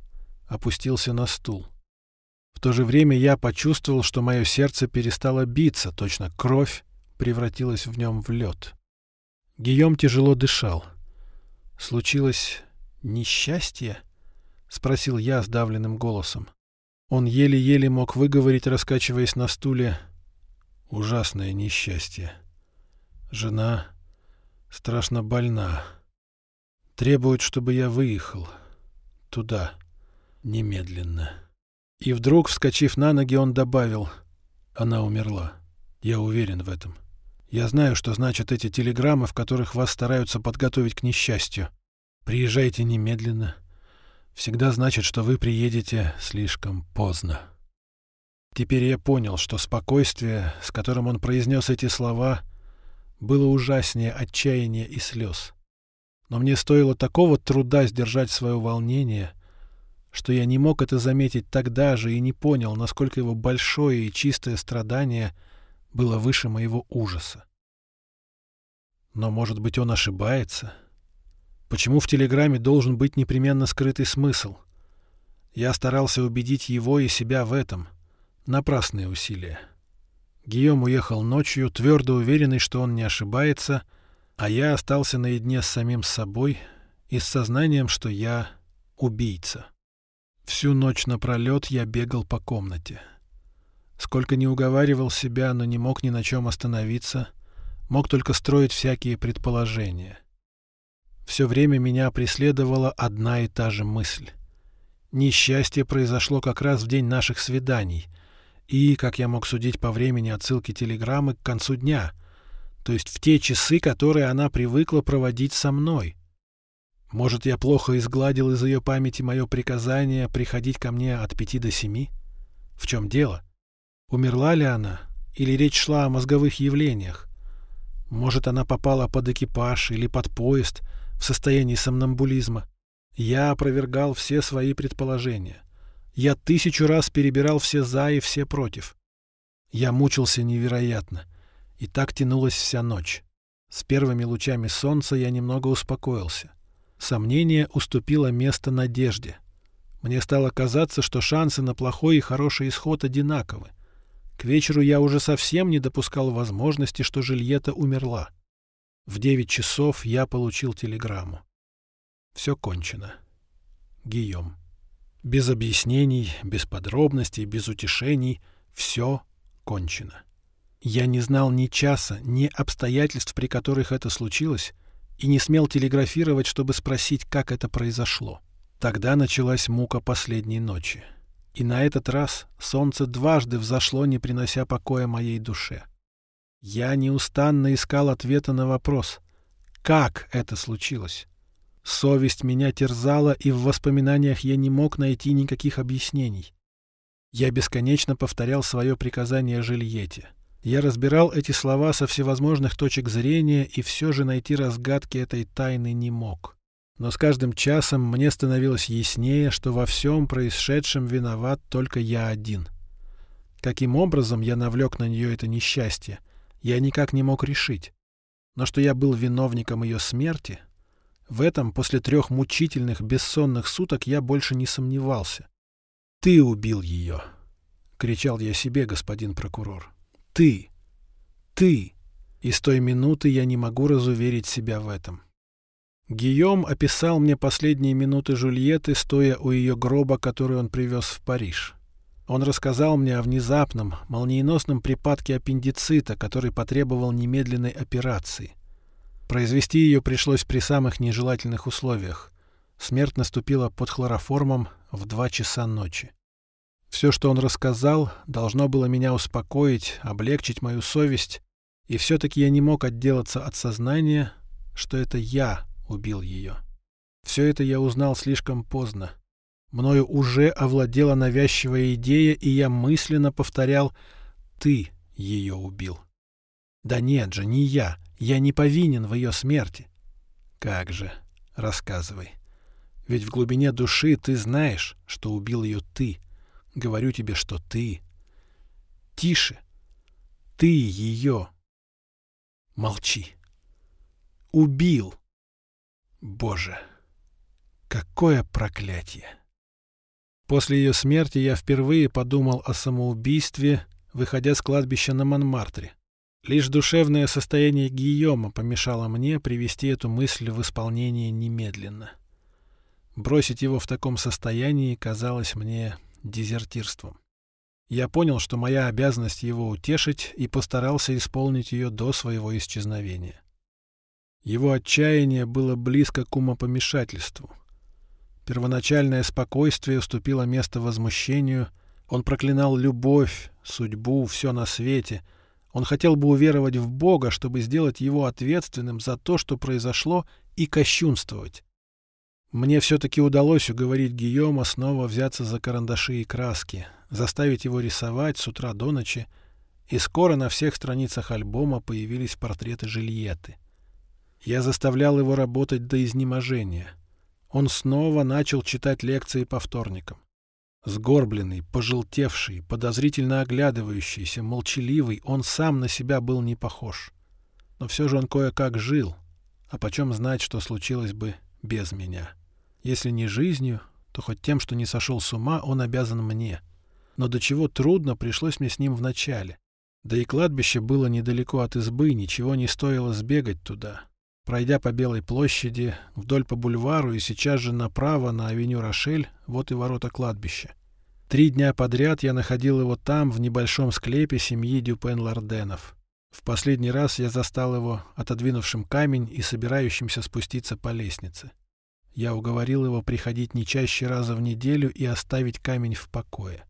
опустился на стул. В то же время я почувствовал, что мое сердце перестало биться, точно кровь превратилась в нем в лед. Гийом тяжело дышал. «Случилось несчастье?» — спросил я сдавленным голосом. Он еле-еле мог выговорить, раскачиваясь на стуле. «Ужасное несчастье. Жена страшно больна. Требует, чтобы я выехал. Туда. Немедленно. И вдруг, вскочив на ноги, он добавил. Она умерла. Я уверен в этом. Я знаю, что значат эти телеграммы, в которых вас стараются подготовить к несчастью. Приезжайте немедленно. Всегда значит, что вы приедете слишком поздно. Теперь я понял, что спокойствие, с которым он произнес эти слова — было ужаснее отчаяния и слез. Но мне стоило такого труда сдержать свое волнение, что я не мог это заметить тогда же и не понял, насколько его большое и чистое страдание было выше моего ужаса. Но, может быть, он ошибается? Почему в телеграмме должен быть непременно скрытый смысл? Я старался убедить его и себя в этом. Напрасные усилия. Гийом уехал ночью, твердо уверенный, что он не ошибается, а я остался наедине с самим собой и с сознанием, что я убийца. Всю ночь напролет я бегал по комнате. Сколько не уговаривал себя, но не мог ни на чем остановиться, мог только строить всякие предположения. Все время меня преследовала одна и та же мысль. Несчастье произошло как раз в день наших свиданий и, как я мог судить по времени отсылки телеграммы, к концу дня, то есть в те часы, которые она привыкла проводить со мной. Может, я плохо изгладил из ее памяти мое приказание приходить ко мне от пяти до семи? В чем дело? Умерла ли она? Или речь шла о мозговых явлениях? Может, она попала под экипаж или под поезд в состоянии сомнамбулизма? Я опровергал все свои предположения. Я тысячу раз перебирал все «за» и все «против». Я мучился невероятно. И так тянулась вся ночь. С первыми лучами солнца я немного успокоился. Сомнение уступило место надежде. Мне стало казаться, что шансы на плохой и хороший исход одинаковы. К вечеру я уже совсем не допускал возможности, что Жильета умерла. В девять часов я получил телеграмму. Все кончено. Гийом. Без объяснений, без подробностей, без утешений. Все кончено. Я не знал ни часа, ни обстоятельств, при которых это случилось, и не смел телеграфировать, чтобы спросить, как это произошло. Тогда началась мука последней ночи. И на этот раз солнце дважды взошло, не принося покоя моей душе. Я неустанно искал ответа на вопрос, как это случилось. Совесть меня терзала, и в воспоминаниях я не мог найти никаких объяснений. Я бесконечно повторял свое приказание Жильете. Я разбирал эти слова со всевозможных точек зрения и все же найти разгадки этой тайны не мог. Но с каждым часом мне становилось яснее, что во всем происшедшем виноват только я один. Каким образом я навлек на нее это несчастье, я никак не мог решить. Но что я был виновником ее смерти, в этом после трех мучительных бессонных суток я больше не сомневался. «Ты убил ее!» — кричал я себе, господин прокурор. Ты! Ты! И с той минуты я не могу разуверить себя в этом. Гийом описал мне последние минуты Жульетты, стоя у ее гроба, который он привез в Париж. Он рассказал мне о внезапном, молниеносном припадке аппендицита, который потребовал немедленной операции. Произвести ее пришлось при самых нежелательных условиях. Смерть наступила под хлороформом в два часа ночи. Все, что он рассказал, должно было меня успокоить, облегчить мою совесть, и все-таки я не мог отделаться от сознания, что это я убил ее. Все это я узнал слишком поздно. Мною уже овладела навязчивая идея, и я мысленно повторял «ты ее убил». Да нет же, не я, я не повинен в ее смерти. Как же, рассказывай. Ведь в глубине души ты знаешь, что убил ее ты. Говорю тебе, что ты... Тише. Ты ее. Молчи. Убил. Боже, какое проклятие! После ее смерти я впервые подумал о самоубийстве, выходя с кладбища на Монмартре. Лишь душевное состояние Гийома помешало мне привести эту мысль в исполнение немедленно. Бросить его в таком состоянии казалось мне дезертирством. Я понял, что моя обязанность его утешить, и постарался исполнить ее до своего исчезновения. Его отчаяние было близко к умопомешательству. Первоначальное спокойствие уступило место возмущению, он проклинал любовь, судьбу, все на свете. Он хотел бы уверовать в Бога, чтобы сделать его ответственным за то, что произошло, и кощунствовать. Мне все-таки удалось уговорить Гийома снова взяться за карандаши и краски, заставить его рисовать с утра до ночи, и скоро на всех страницах альбома появились портреты Жильетты. Я заставлял его работать до изнеможения. Он снова начал читать лекции по вторникам. Сгорбленный, пожелтевший, подозрительно оглядывающийся, молчаливый, он сам на себя был не похож. но все же он кое-как жил, а почем знать, что случилось бы без меня. Если не жизнью, то хоть тем, что не сошел с ума, он обязан мне. Но до чего трудно пришлось мне с ним вначале. Да и кладбище было недалеко от избы, ничего не стоило сбегать туда. Пройдя по Белой площади, вдоль по бульвару и сейчас же направо на авеню Рошель, вот и ворота кладбища. Три дня подряд я находил его там, в небольшом склепе семьи Дюпен-Ларденов. В последний раз я застал его отодвинувшим камень и собирающимся спуститься по лестнице. Я уговорил его приходить не чаще раза в неделю и оставить камень в покое.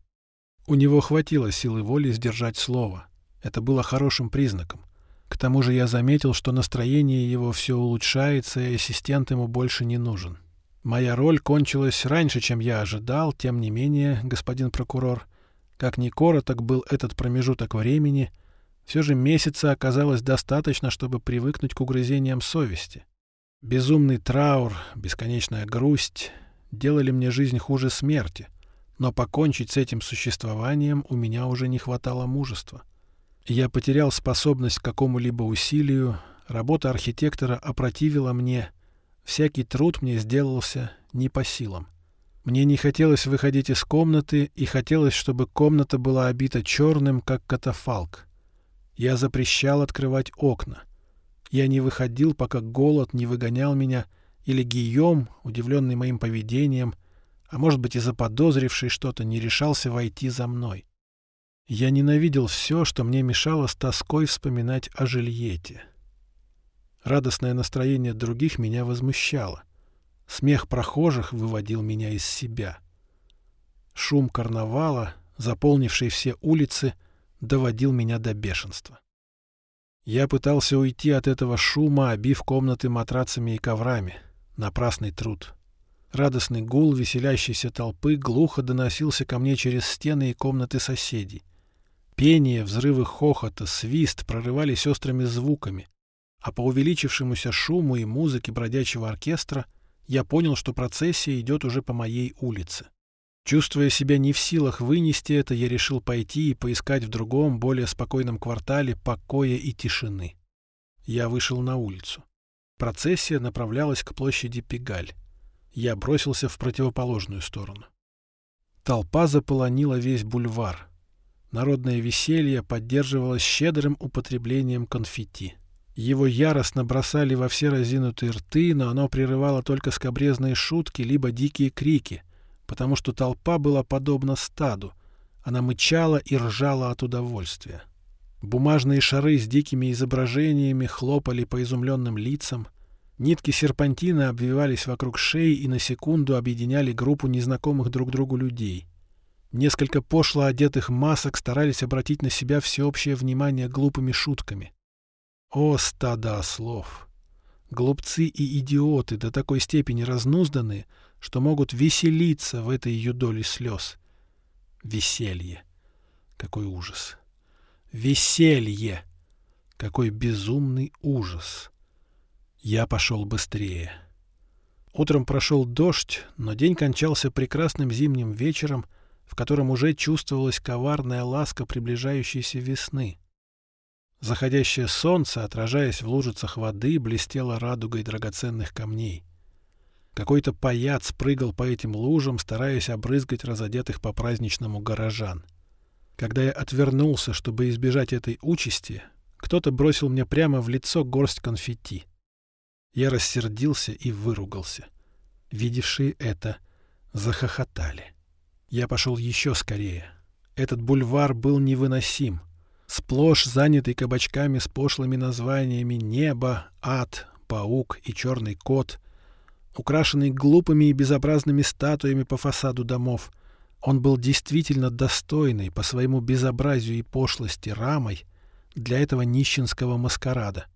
У него хватило силы воли сдержать слово. Это было хорошим признаком. К тому же я заметил, что настроение его все улучшается, и ассистент ему больше не нужен. Моя роль кончилась раньше, чем я ожидал, тем не менее, господин прокурор, как ни короток был этот промежуток времени, все же месяца оказалось достаточно, чтобы привыкнуть к угрызениям совести. Безумный траур, бесконечная грусть делали мне жизнь хуже смерти, но покончить с этим существованием у меня уже не хватало мужества. Я потерял способность к какому-либо усилию, работа архитектора опротивила мне, всякий труд мне сделался не по силам. Мне не хотелось выходить из комнаты, и хотелось, чтобы комната была обита черным, как катафалк. Я запрещал открывать окна. Я не выходил, пока голод не выгонял меня, или Гийом, удивленный моим поведением, а может быть и заподозривший что-то, не решался войти за мной. Я ненавидел все, что мне мешало с тоской вспоминать о Жильете. Радостное настроение других меня возмущало. Смех прохожих выводил меня из себя. Шум карнавала, заполнивший все улицы, доводил меня до бешенства. Я пытался уйти от этого шума, обив комнаты матрацами и коврами. Напрасный труд. Радостный гул веселящейся толпы глухо доносился ко мне через стены и комнаты соседей. Пение, взрывы хохота, свист прорывались острыми звуками, а по увеличившемуся шуму и музыке бродячего оркестра я понял, что процессия идет уже по моей улице. Чувствуя себя не в силах вынести это, я решил пойти и поискать в другом, более спокойном квартале покоя и тишины. Я вышел на улицу. Процессия направлялась к площади Пегаль. Я бросился в противоположную сторону. Толпа заполонила весь бульвар. Народное веселье поддерживалось щедрым употреблением конфетти. Его яростно бросали во все разинутые рты, но оно прерывало только скобрезные шутки либо дикие крики, потому что толпа была подобна стаду. Она мычала и ржала от удовольствия. Бумажные шары с дикими изображениями хлопали по изумленным лицам. Нитки серпантина обвивались вокруг шеи и на секунду объединяли группу незнакомых друг другу людей — Несколько пошло одетых масок старались обратить на себя всеобщее внимание глупыми шутками. О, стада ослов! Глупцы и идиоты до такой степени разнузданные, что могут веселиться в этой юдоле слез. Веселье! Какой ужас! Веселье! Какой безумный ужас! Я пошел быстрее. Утром прошел дождь, но день кончался прекрасным зимним вечером — в котором уже чувствовалась коварная ласка приближающейся весны. Заходящее солнце, отражаясь в лужицах воды, блестело радугой драгоценных камней. Какой-то паяц прыгал по этим лужам, стараясь обрызгать разодетых по-праздничному горожан. Когда я отвернулся, чтобы избежать этой участи, кто-то бросил мне прямо в лицо горсть конфетти. Я рассердился и выругался. Видевшие это захохотали. Я пошел еще скорее. Этот бульвар был невыносим. Сплошь занятый кабачками с пошлыми названиями «Небо», «Ад», «Паук» и «Черный кот», украшенный глупыми и безобразными статуями по фасаду домов. Он был действительно достойный по своему безобразию и пошлости рамой для этого нищенского маскарада.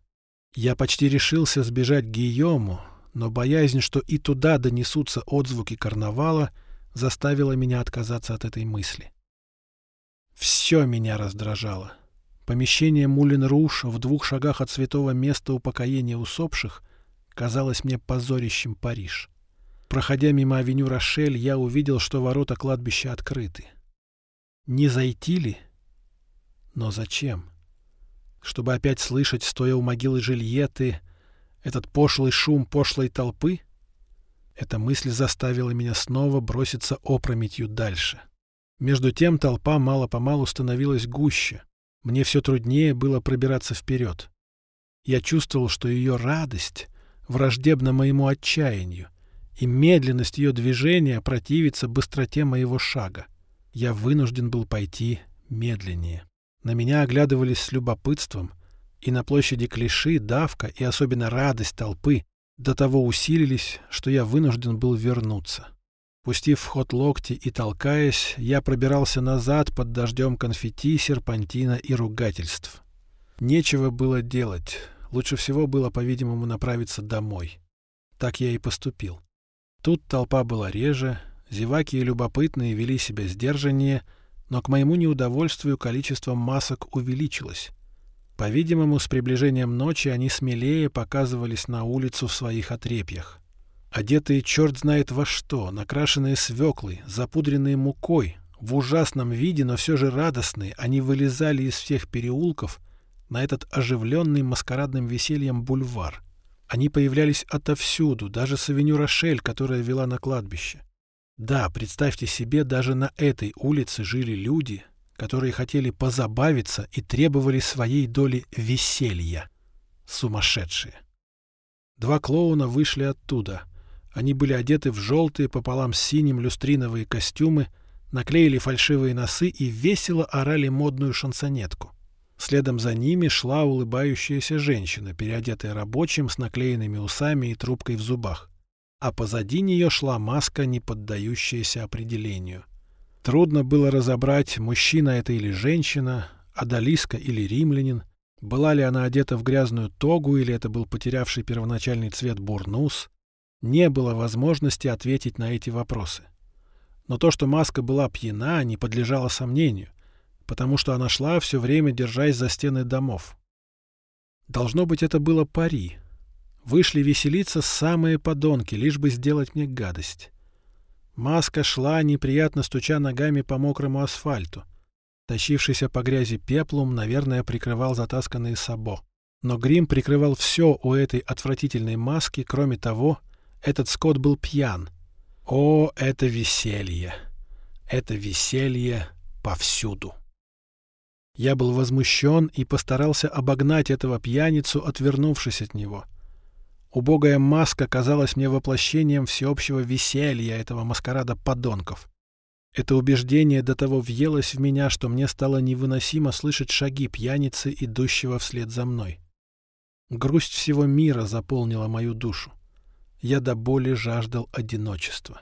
Я почти решился сбежать к Гийому, но боязнь, что и туда донесутся отзвуки карнавала — заставило меня отказаться от этой мысли. Все меня раздражало. Помещение Мулин-Руш в двух шагах от святого места упокоения усопших казалось мне позорищем Париж. Проходя мимо авеню Рошель, я увидел, что ворота кладбища открыты. Не зайти ли? Но зачем? чтобы опять слышать, стоя у могилы Жильеты, этот пошлый шум пошлой толпы? Эта мысль заставила меня снова броситься опрометью дальше. Между тем толпа мало-помалу становилась гуще. Мне все труднее было пробираться вперед. Я чувствовал, что ее радость враждебна моему отчаянию, и медленность ее движения противится быстроте моего шага. Я вынужден был пойти медленнее. На меня оглядывались с любопытством, и на площади Клиши давка и особенно радость толпы до того усилились, что я вынужден был вернуться. Пустив в ход локти и толкаясь, я пробирался назад под дождем конфетти, серпантина и ругательств. Нечего было делать. Лучше всего было, по-видимому, направиться домой. Так я и поступил. Тут толпа была реже, зеваки и любопытные вели себя сдержаннее, но к моему неудовольствию количество масок увеличилось. По-видимому, с приближением ночи они смелее показывались на улицу в своих отрепьях. Одетые черт знает во что, накрашенные свеклой, запудренные мукой, в ужасном виде, но все же радостные, они вылезали из всех переулков на этот оживленный маскарадным весельем бульвар. Они появлялись отовсюду, даже с авеню Рошель, которая вела на кладбище. Да, представьте себе, даже на этой улице жили люди, которые хотели позабавиться и требовали своей доли веселья. Сумасшедшие. Два клоуна вышли оттуда. Они были одеты в желтые пополам с синим люстриновые костюмы, наклеили фальшивые носы и весело орали модную шансонетку. Следом за ними шла улыбающаяся женщина, переодетая рабочим с наклеенными усами и трубкой в зубах. А позади нее шла маска, не поддающаяся определению. Трудно было разобрать, мужчина это или женщина, адалиска или римлянин, была ли она одета в грязную тогу или это был потерявший первоначальный цвет бурнус. Не было возможности ответить на эти вопросы. Но то, что маска была пьяна, не подлежало сомнению, потому что она шла все время, держась за стены домов. Должно быть, это было пари. Вышли веселиться самые подонки, лишь бы сделать мне гадость. Маска шла, неприятно стуча ногами по мокрому асфальту. Тащившийся по грязи пеплум, наверное, прикрывал затасканные сабо. Но грим прикрывал все у этой отвратительной маски, кроме того, этот скот был пьян. О, это веселье! Это веселье повсюду! Я был возмущен и постарался обогнать этого пьяницу, отвернувшись от него — Убогая маска казалась мне воплощением всеобщего веселья этого маскарада подонков. Это убеждение до того въелось в меня, что мне стало невыносимо слышать шаги пьяницы, идущего вслед за мной. Грусть всего мира заполнила мою душу. Я до боли жаждал одиночества.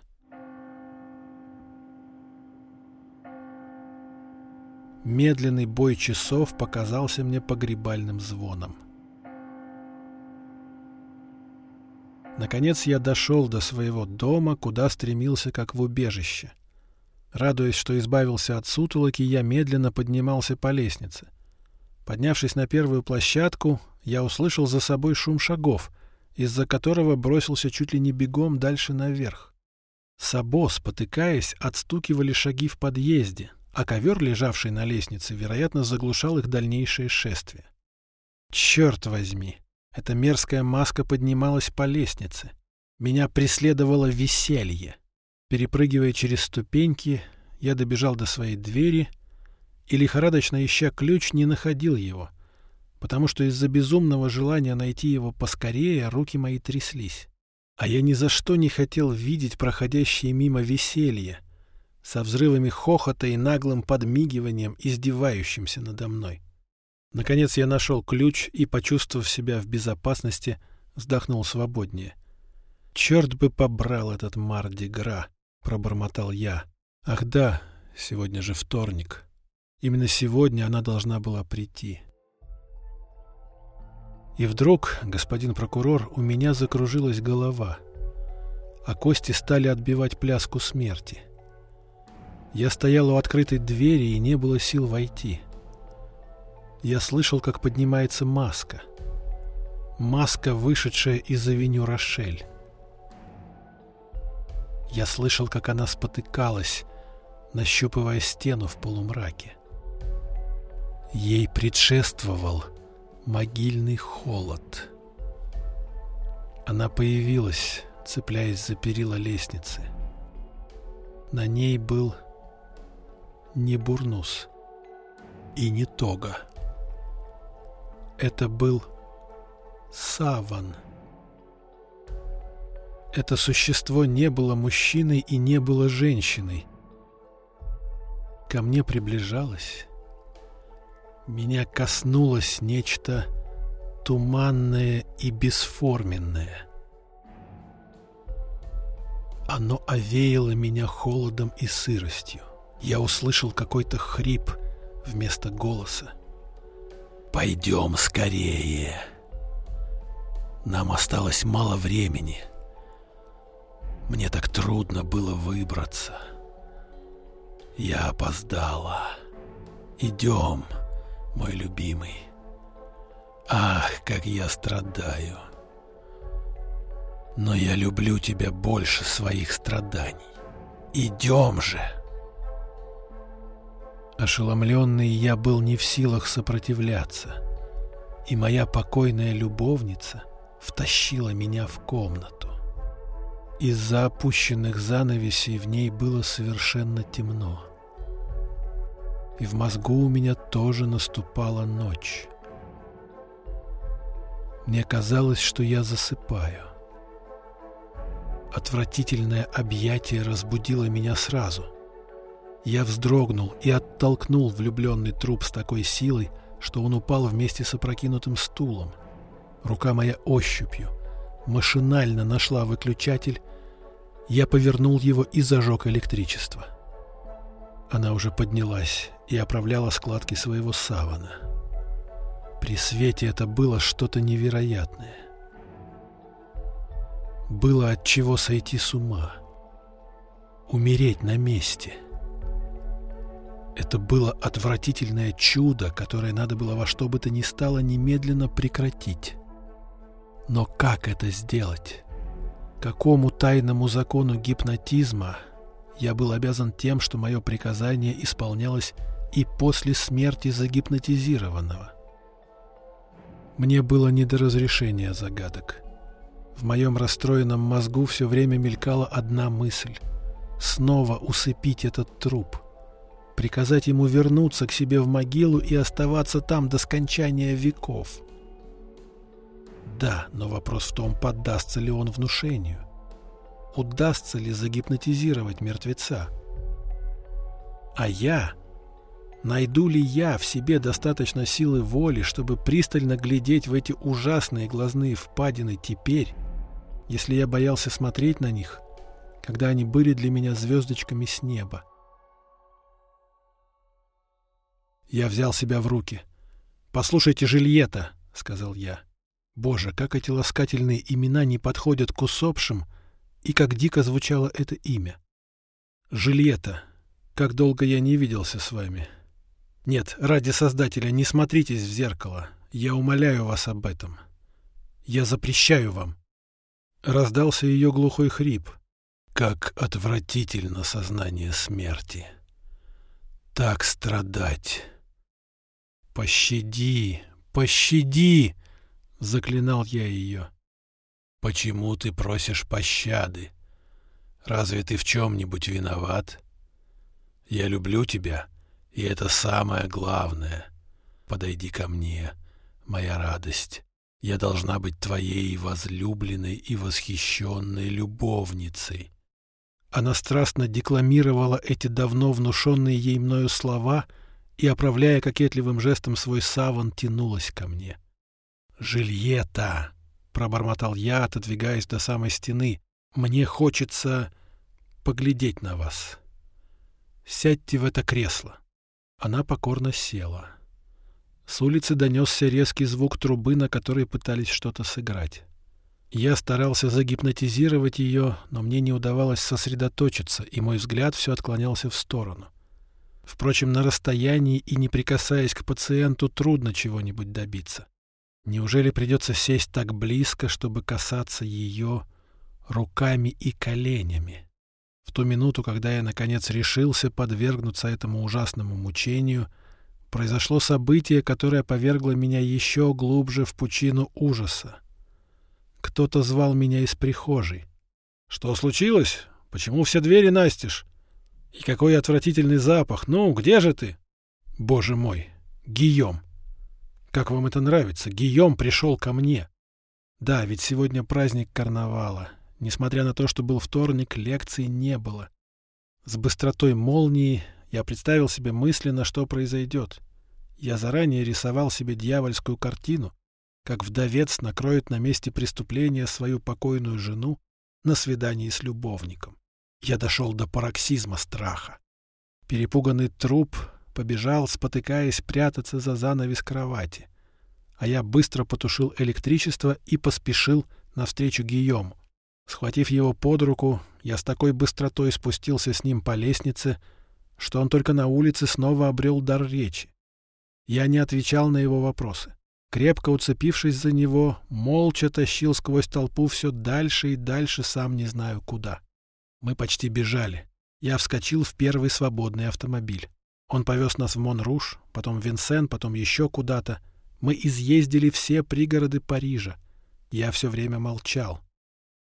Медленный бой часов показался мне погребальным звоном. Наконец я дошел до своего дома, куда стремился как в убежище. Радуясь, что избавился от сутолоки, я медленно поднимался по лестнице. Поднявшись на первую площадку, я услышал за собой шум шагов, из-за которого бросился чуть ли не бегом дальше наверх. Сабо, спотыкаясь, отстукивали шаги в подъезде, а ковер, лежавший на лестнице, вероятно, заглушал их дальнейшее шествие. Черт возьми! Эта мерзкая маска поднималась по лестнице. Меня преследовало веселье. Перепрыгивая через ступеньки, я добежал до своей двери и, лихорадочно ища ключ, не находил его, потому что из-за безумного желания найти его поскорее руки мои тряслись. А я ни за что не хотел видеть проходящее мимо веселье, со взрывами хохота и наглым подмигиванием, издевающимся надо мной. Наконец я нашел ключ и, почувствовав себя в безопасности, вздохнул свободнее. «Черт бы побрал этот Марди-Гра!» — пробормотал я. «Ах да, сегодня же вторник. Именно сегодня она должна была прийти». И вдруг, господин прокурор, у меня закружилась голова, а кости стали отбивать пляску смерти. Я стоял у открытой двери, и не было сил войти. Я слышал, как поднимается маска. Маска, вышедшая из авеню Рошель. Я слышал, как она спотыкалась, нащупывая стену в полумраке. Ей предшествовал могильный холод. Она появилась, цепляясь за перила лестницы. На ней был не бурнус и не тога. Это был саван. Это существо не было мужчиной и не было женщиной. Ко мне приближалось. Меня коснулось нечто туманное и бесформенное. Оно овеяло меня холодом и сыростью. Я услышал какой-то хрип вместо голоса. «Пойдем скорее. Нам осталось мало времени. Мне так трудно было выбраться. Я опоздала. Идем, мой любимый. Ах, как я страдаю. Но я люблю тебя больше своих страданий. Идем же!» Ошеломленный я был не в силах сопротивляться, и моя покойная любовница втащила меня в комнату. Из-за опущенных занавесей в ней было совершенно темно. И в мозгу у меня тоже наступала ночь. Мне казалось, что я засыпаю. Отвратительное объятие разбудило меня сразу — я вздрогнул и оттолкнул влюбленный труп с такой силой, что он упал вместе с опрокинутым стулом. Рука моя ощупью машинально нашла выключатель. Я повернул его и зажег электричество. Она уже поднялась и оправляла складки своего савана. При свете это было что-то невероятное. Было от чего сойти с ума. Умереть на месте — это было отвратительное чудо, которое надо было во что бы то ни стало немедленно прекратить. Но как это сделать? Какому тайному закону гипнотизма я был обязан тем, что мое приказание исполнялось и после смерти загипнотизированного? Мне было не до разрешения загадок. В моем расстроенном мозгу все время мелькала одна мысль — снова усыпить этот труп — приказать ему вернуться к себе в могилу и оставаться там до скончания веков. Да, но вопрос в том, поддастся ли он внушению. Удастся ли загипнотизировать мертвеца? А я? Найду ли я в себе достаточно силы воли, чтобы пристально глядеть в эти ужасные глазные впадины теперь, если я боялся смотреть на них, когда они были для меня звездочками с неба? Я взял себя в руки. «Послушайте, Жильета», — сказал я. Боже, как эти ласкательные имена не подходят к усопшим, и как дико звучало это имя. Жильета, как долго я не виделся с вами. Нет, ради Создателя, не смотритесь в зеркало. Я умоляю вас об этом. Я запрещаю вам. Раздался ее глухой хрип. Как отвратительно сознание смерти. Так страдать. «Пощади! Пощади!» — заклинал я ее. «Почему ты просишь пощады? Разве ты в чем-нибудь виноват? Я люблю тебя, и это самое главное. Подойди ко мне, моя радость. Я должна быть твоей возлюбленной и восхищенной любовницей». Она страстно декламировала эти давно внушенные ей мною слова — и, оправляя кокетливым жестом свой саван, тянулась ко мне. «Жильета!» — пробормотал я, отодвигаясь до самой стены. «Мне хочется поглядеть на вас. Сядьте в это кресло». Она покорно села. С улицы донесся резкий звук трубы, на которой пытались что-то сыграть. Я старался загипнотизировать ее, но мне не удавалось сосредоточиться, и мой взгляд все отклонялся в сторону. Впрочем, на расстоянии и не прикасаясь к пациенту трудно чего-нибудь добиться. Неужели придется сесть так близко, чтобы касаться ее руками и коленями? В ту минуту, когда я, наконец, решился подвергнуться этому ужасному мучению, произошло событие, которое повергло меня еще глубже в пучину ужаса. Кто-то звал меня из прихожей. «Что случилось? Почему все двери настежь? И какой отвратительный запах! Ну, где же ты?» «Боже мой! Гийом!» «Как вам это нравится? Гийом пришел ко мне!» «Да, ведь сегодня праздник карнавала. Несмотря на то, что был вторник, лекций не было. С быстротой молнии я представил себе мысленно, что произойдет. Я заранее рисовал себе дьявольскую картину, как вдовец накроет на месте преступления свою покойную жену на свидании с любовником. Я дошел до пароксизма страха. Перепуганный труп побежал, спотыкаясь, прятаться за занавес кровати. А я быстро потушил электричество и поспешил навстречу Гийому. Схватив его под руку, я с такой быстротой спустился с ним по лестнице, что он только на улице снова обрел дар речи. Я не отвечал на его вопросы. Крепко уцепившись за него, молча тащил сквозь толпу все дальше и дальше, сам не знаю куда. Мы почти бежали. Я вскочил в первый свободный автомобиль. Он повез нас в Монруш, потом в Винсен, потом еще куда-то. Мы изъездили все пригороды Парижа. Я все время молчал.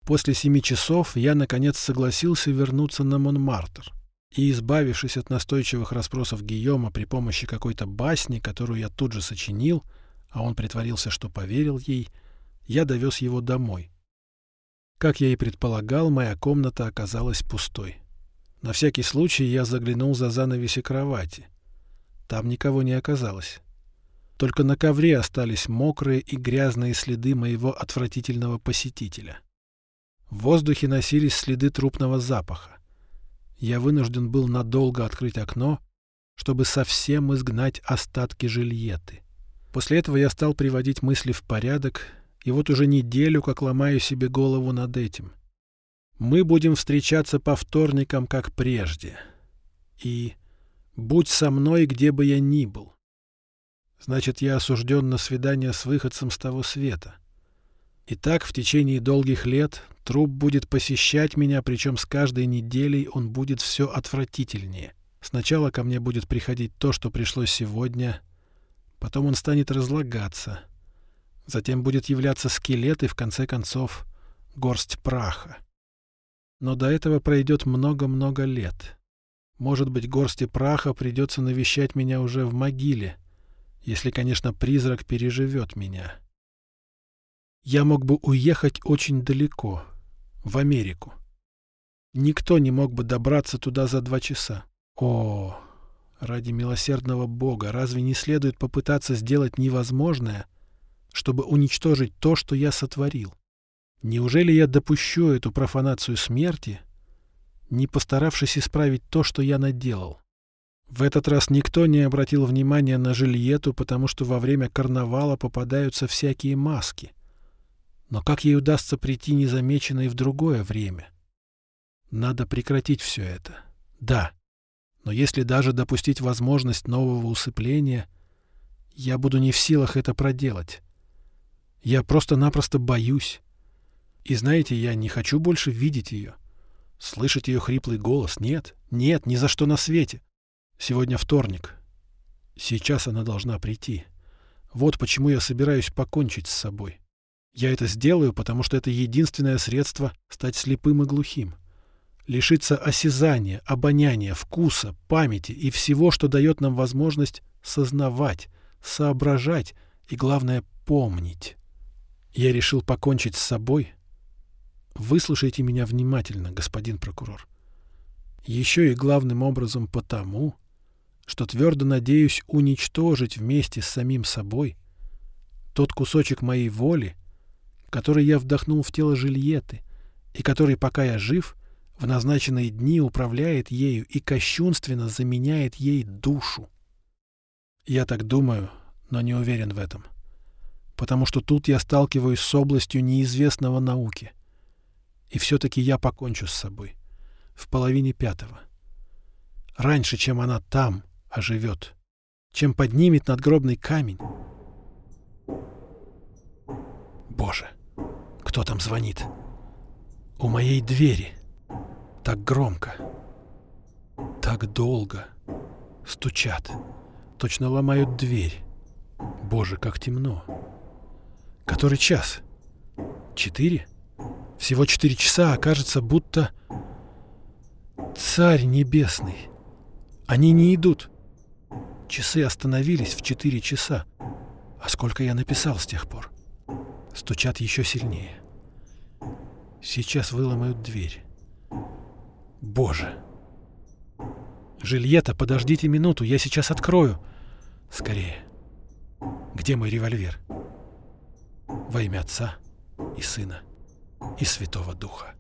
После семи часов я, наконец, согласился вернуться на Монмартр. И, избавившись от настойчивых расспросов Гийома при помощи какой-то басни, которую я тут же сочинил, а он притворился, что поверил ей, я довез его домой. Как я и предполагал, моя комната оказалась пустой. На всякий случай я заглянул за занавеси кровати. Там никого не оказалось. Только на ковре остались мокрые и грязные следы моего отвратительного посетителя. В воздухе носились следы трупного запаха. Я вынужден был надолго открыть окно, чтобы совсем изгнать остатки жильеты. После этого я стал приводить мысли в порядок, и вот уже неделю как ломаю себе голову над этим. Мы будем встречаться по вторникам, как прежде. И будь со мной, где бы я ни был. Значит, я осужден на свидание с выходцем с того света. И так в течение долгих лет труп будет посещать меня, причем с каждой неделей он будет все отвратительнее. Сначала ко мне будет приходить то, что пришло сегодня, потом он станет разлагаться. Затем будет являться скелет и, в конце концов, горсть праха. Но до этого пройдет много-много лет. Может быть, горсти праха придется навещать меня уже в могиле, если, конечно, призрак переживет меня. Я мог бы уехать очень далеко, в Америку. Никто не мог бы добраться туда за два часа. О, ради милосердного Бога, разве не следует попытаться сделать невозможное, чтобы уничтожить то, что я сотворил? Неужели я допущу эту профанацию смерти, не постаравшись исправить то, что я наделал? В этот раз никто не обратил внимания на Жильету, потому что во время карнавала попадаются всякие маски — но как ей удастся прийти незамеченной в другое время? Надо прекратить все это. Да. Но если даже допустить возможность нового усыпления, я буду не в силах это проделать. Я просто-напросто боюсь. И знаете, я не хочу больше видеть ее. Слышать ее хриплый голос. Нет, нет, ни за что на свете. Сегодня вторник. Сейчас она должна прийти. Вот почему я собираюсь покончить с собой. Я это сделаю, потому что это единственное средство стать слепым и глухим. Лишиться осязания, обоняния, вкуса, памяти и всего, что дает нам возможность сознавать, соображать и, главное, помнить. Я решил покончить с собой. Выслушайте меня внимательно, господин прокурор. Еще и главным образом потому, что твердо надеюсь уничтожить вместе с самим собой тот кусочек моей воли, который я вдохнул в тело Жильеты, и который, пока я жив, в назначенные дни управляет ею и кощунственно заменяет ей душу. Я так думаю, но не уверен в этом. Потому что тут я сталкиваюсь с областью неизвестного науки. И все-таки я покончу с собой. В половине пятого. Раньше, чем она там оживет. Чем поднимет надгробный камень. Боже! Кто там звонит? У моей двери. Так громко. Так долго. Стучат. Точно ломают дверь. Боже, как темно. Который час? Четыре? Всего четыре часа, а кажется, будто... Царь небесный. Они не идут. Часы остановились в четыре часа. А сколько я написал с тех пор? Стучат еще сильнее. Сейчас выломают дверь. Боже! Жильета, подождите минуту, я сейчас открою. Скорее. Где мой револьвер? Во имя Отца и Сына и Святого Духа.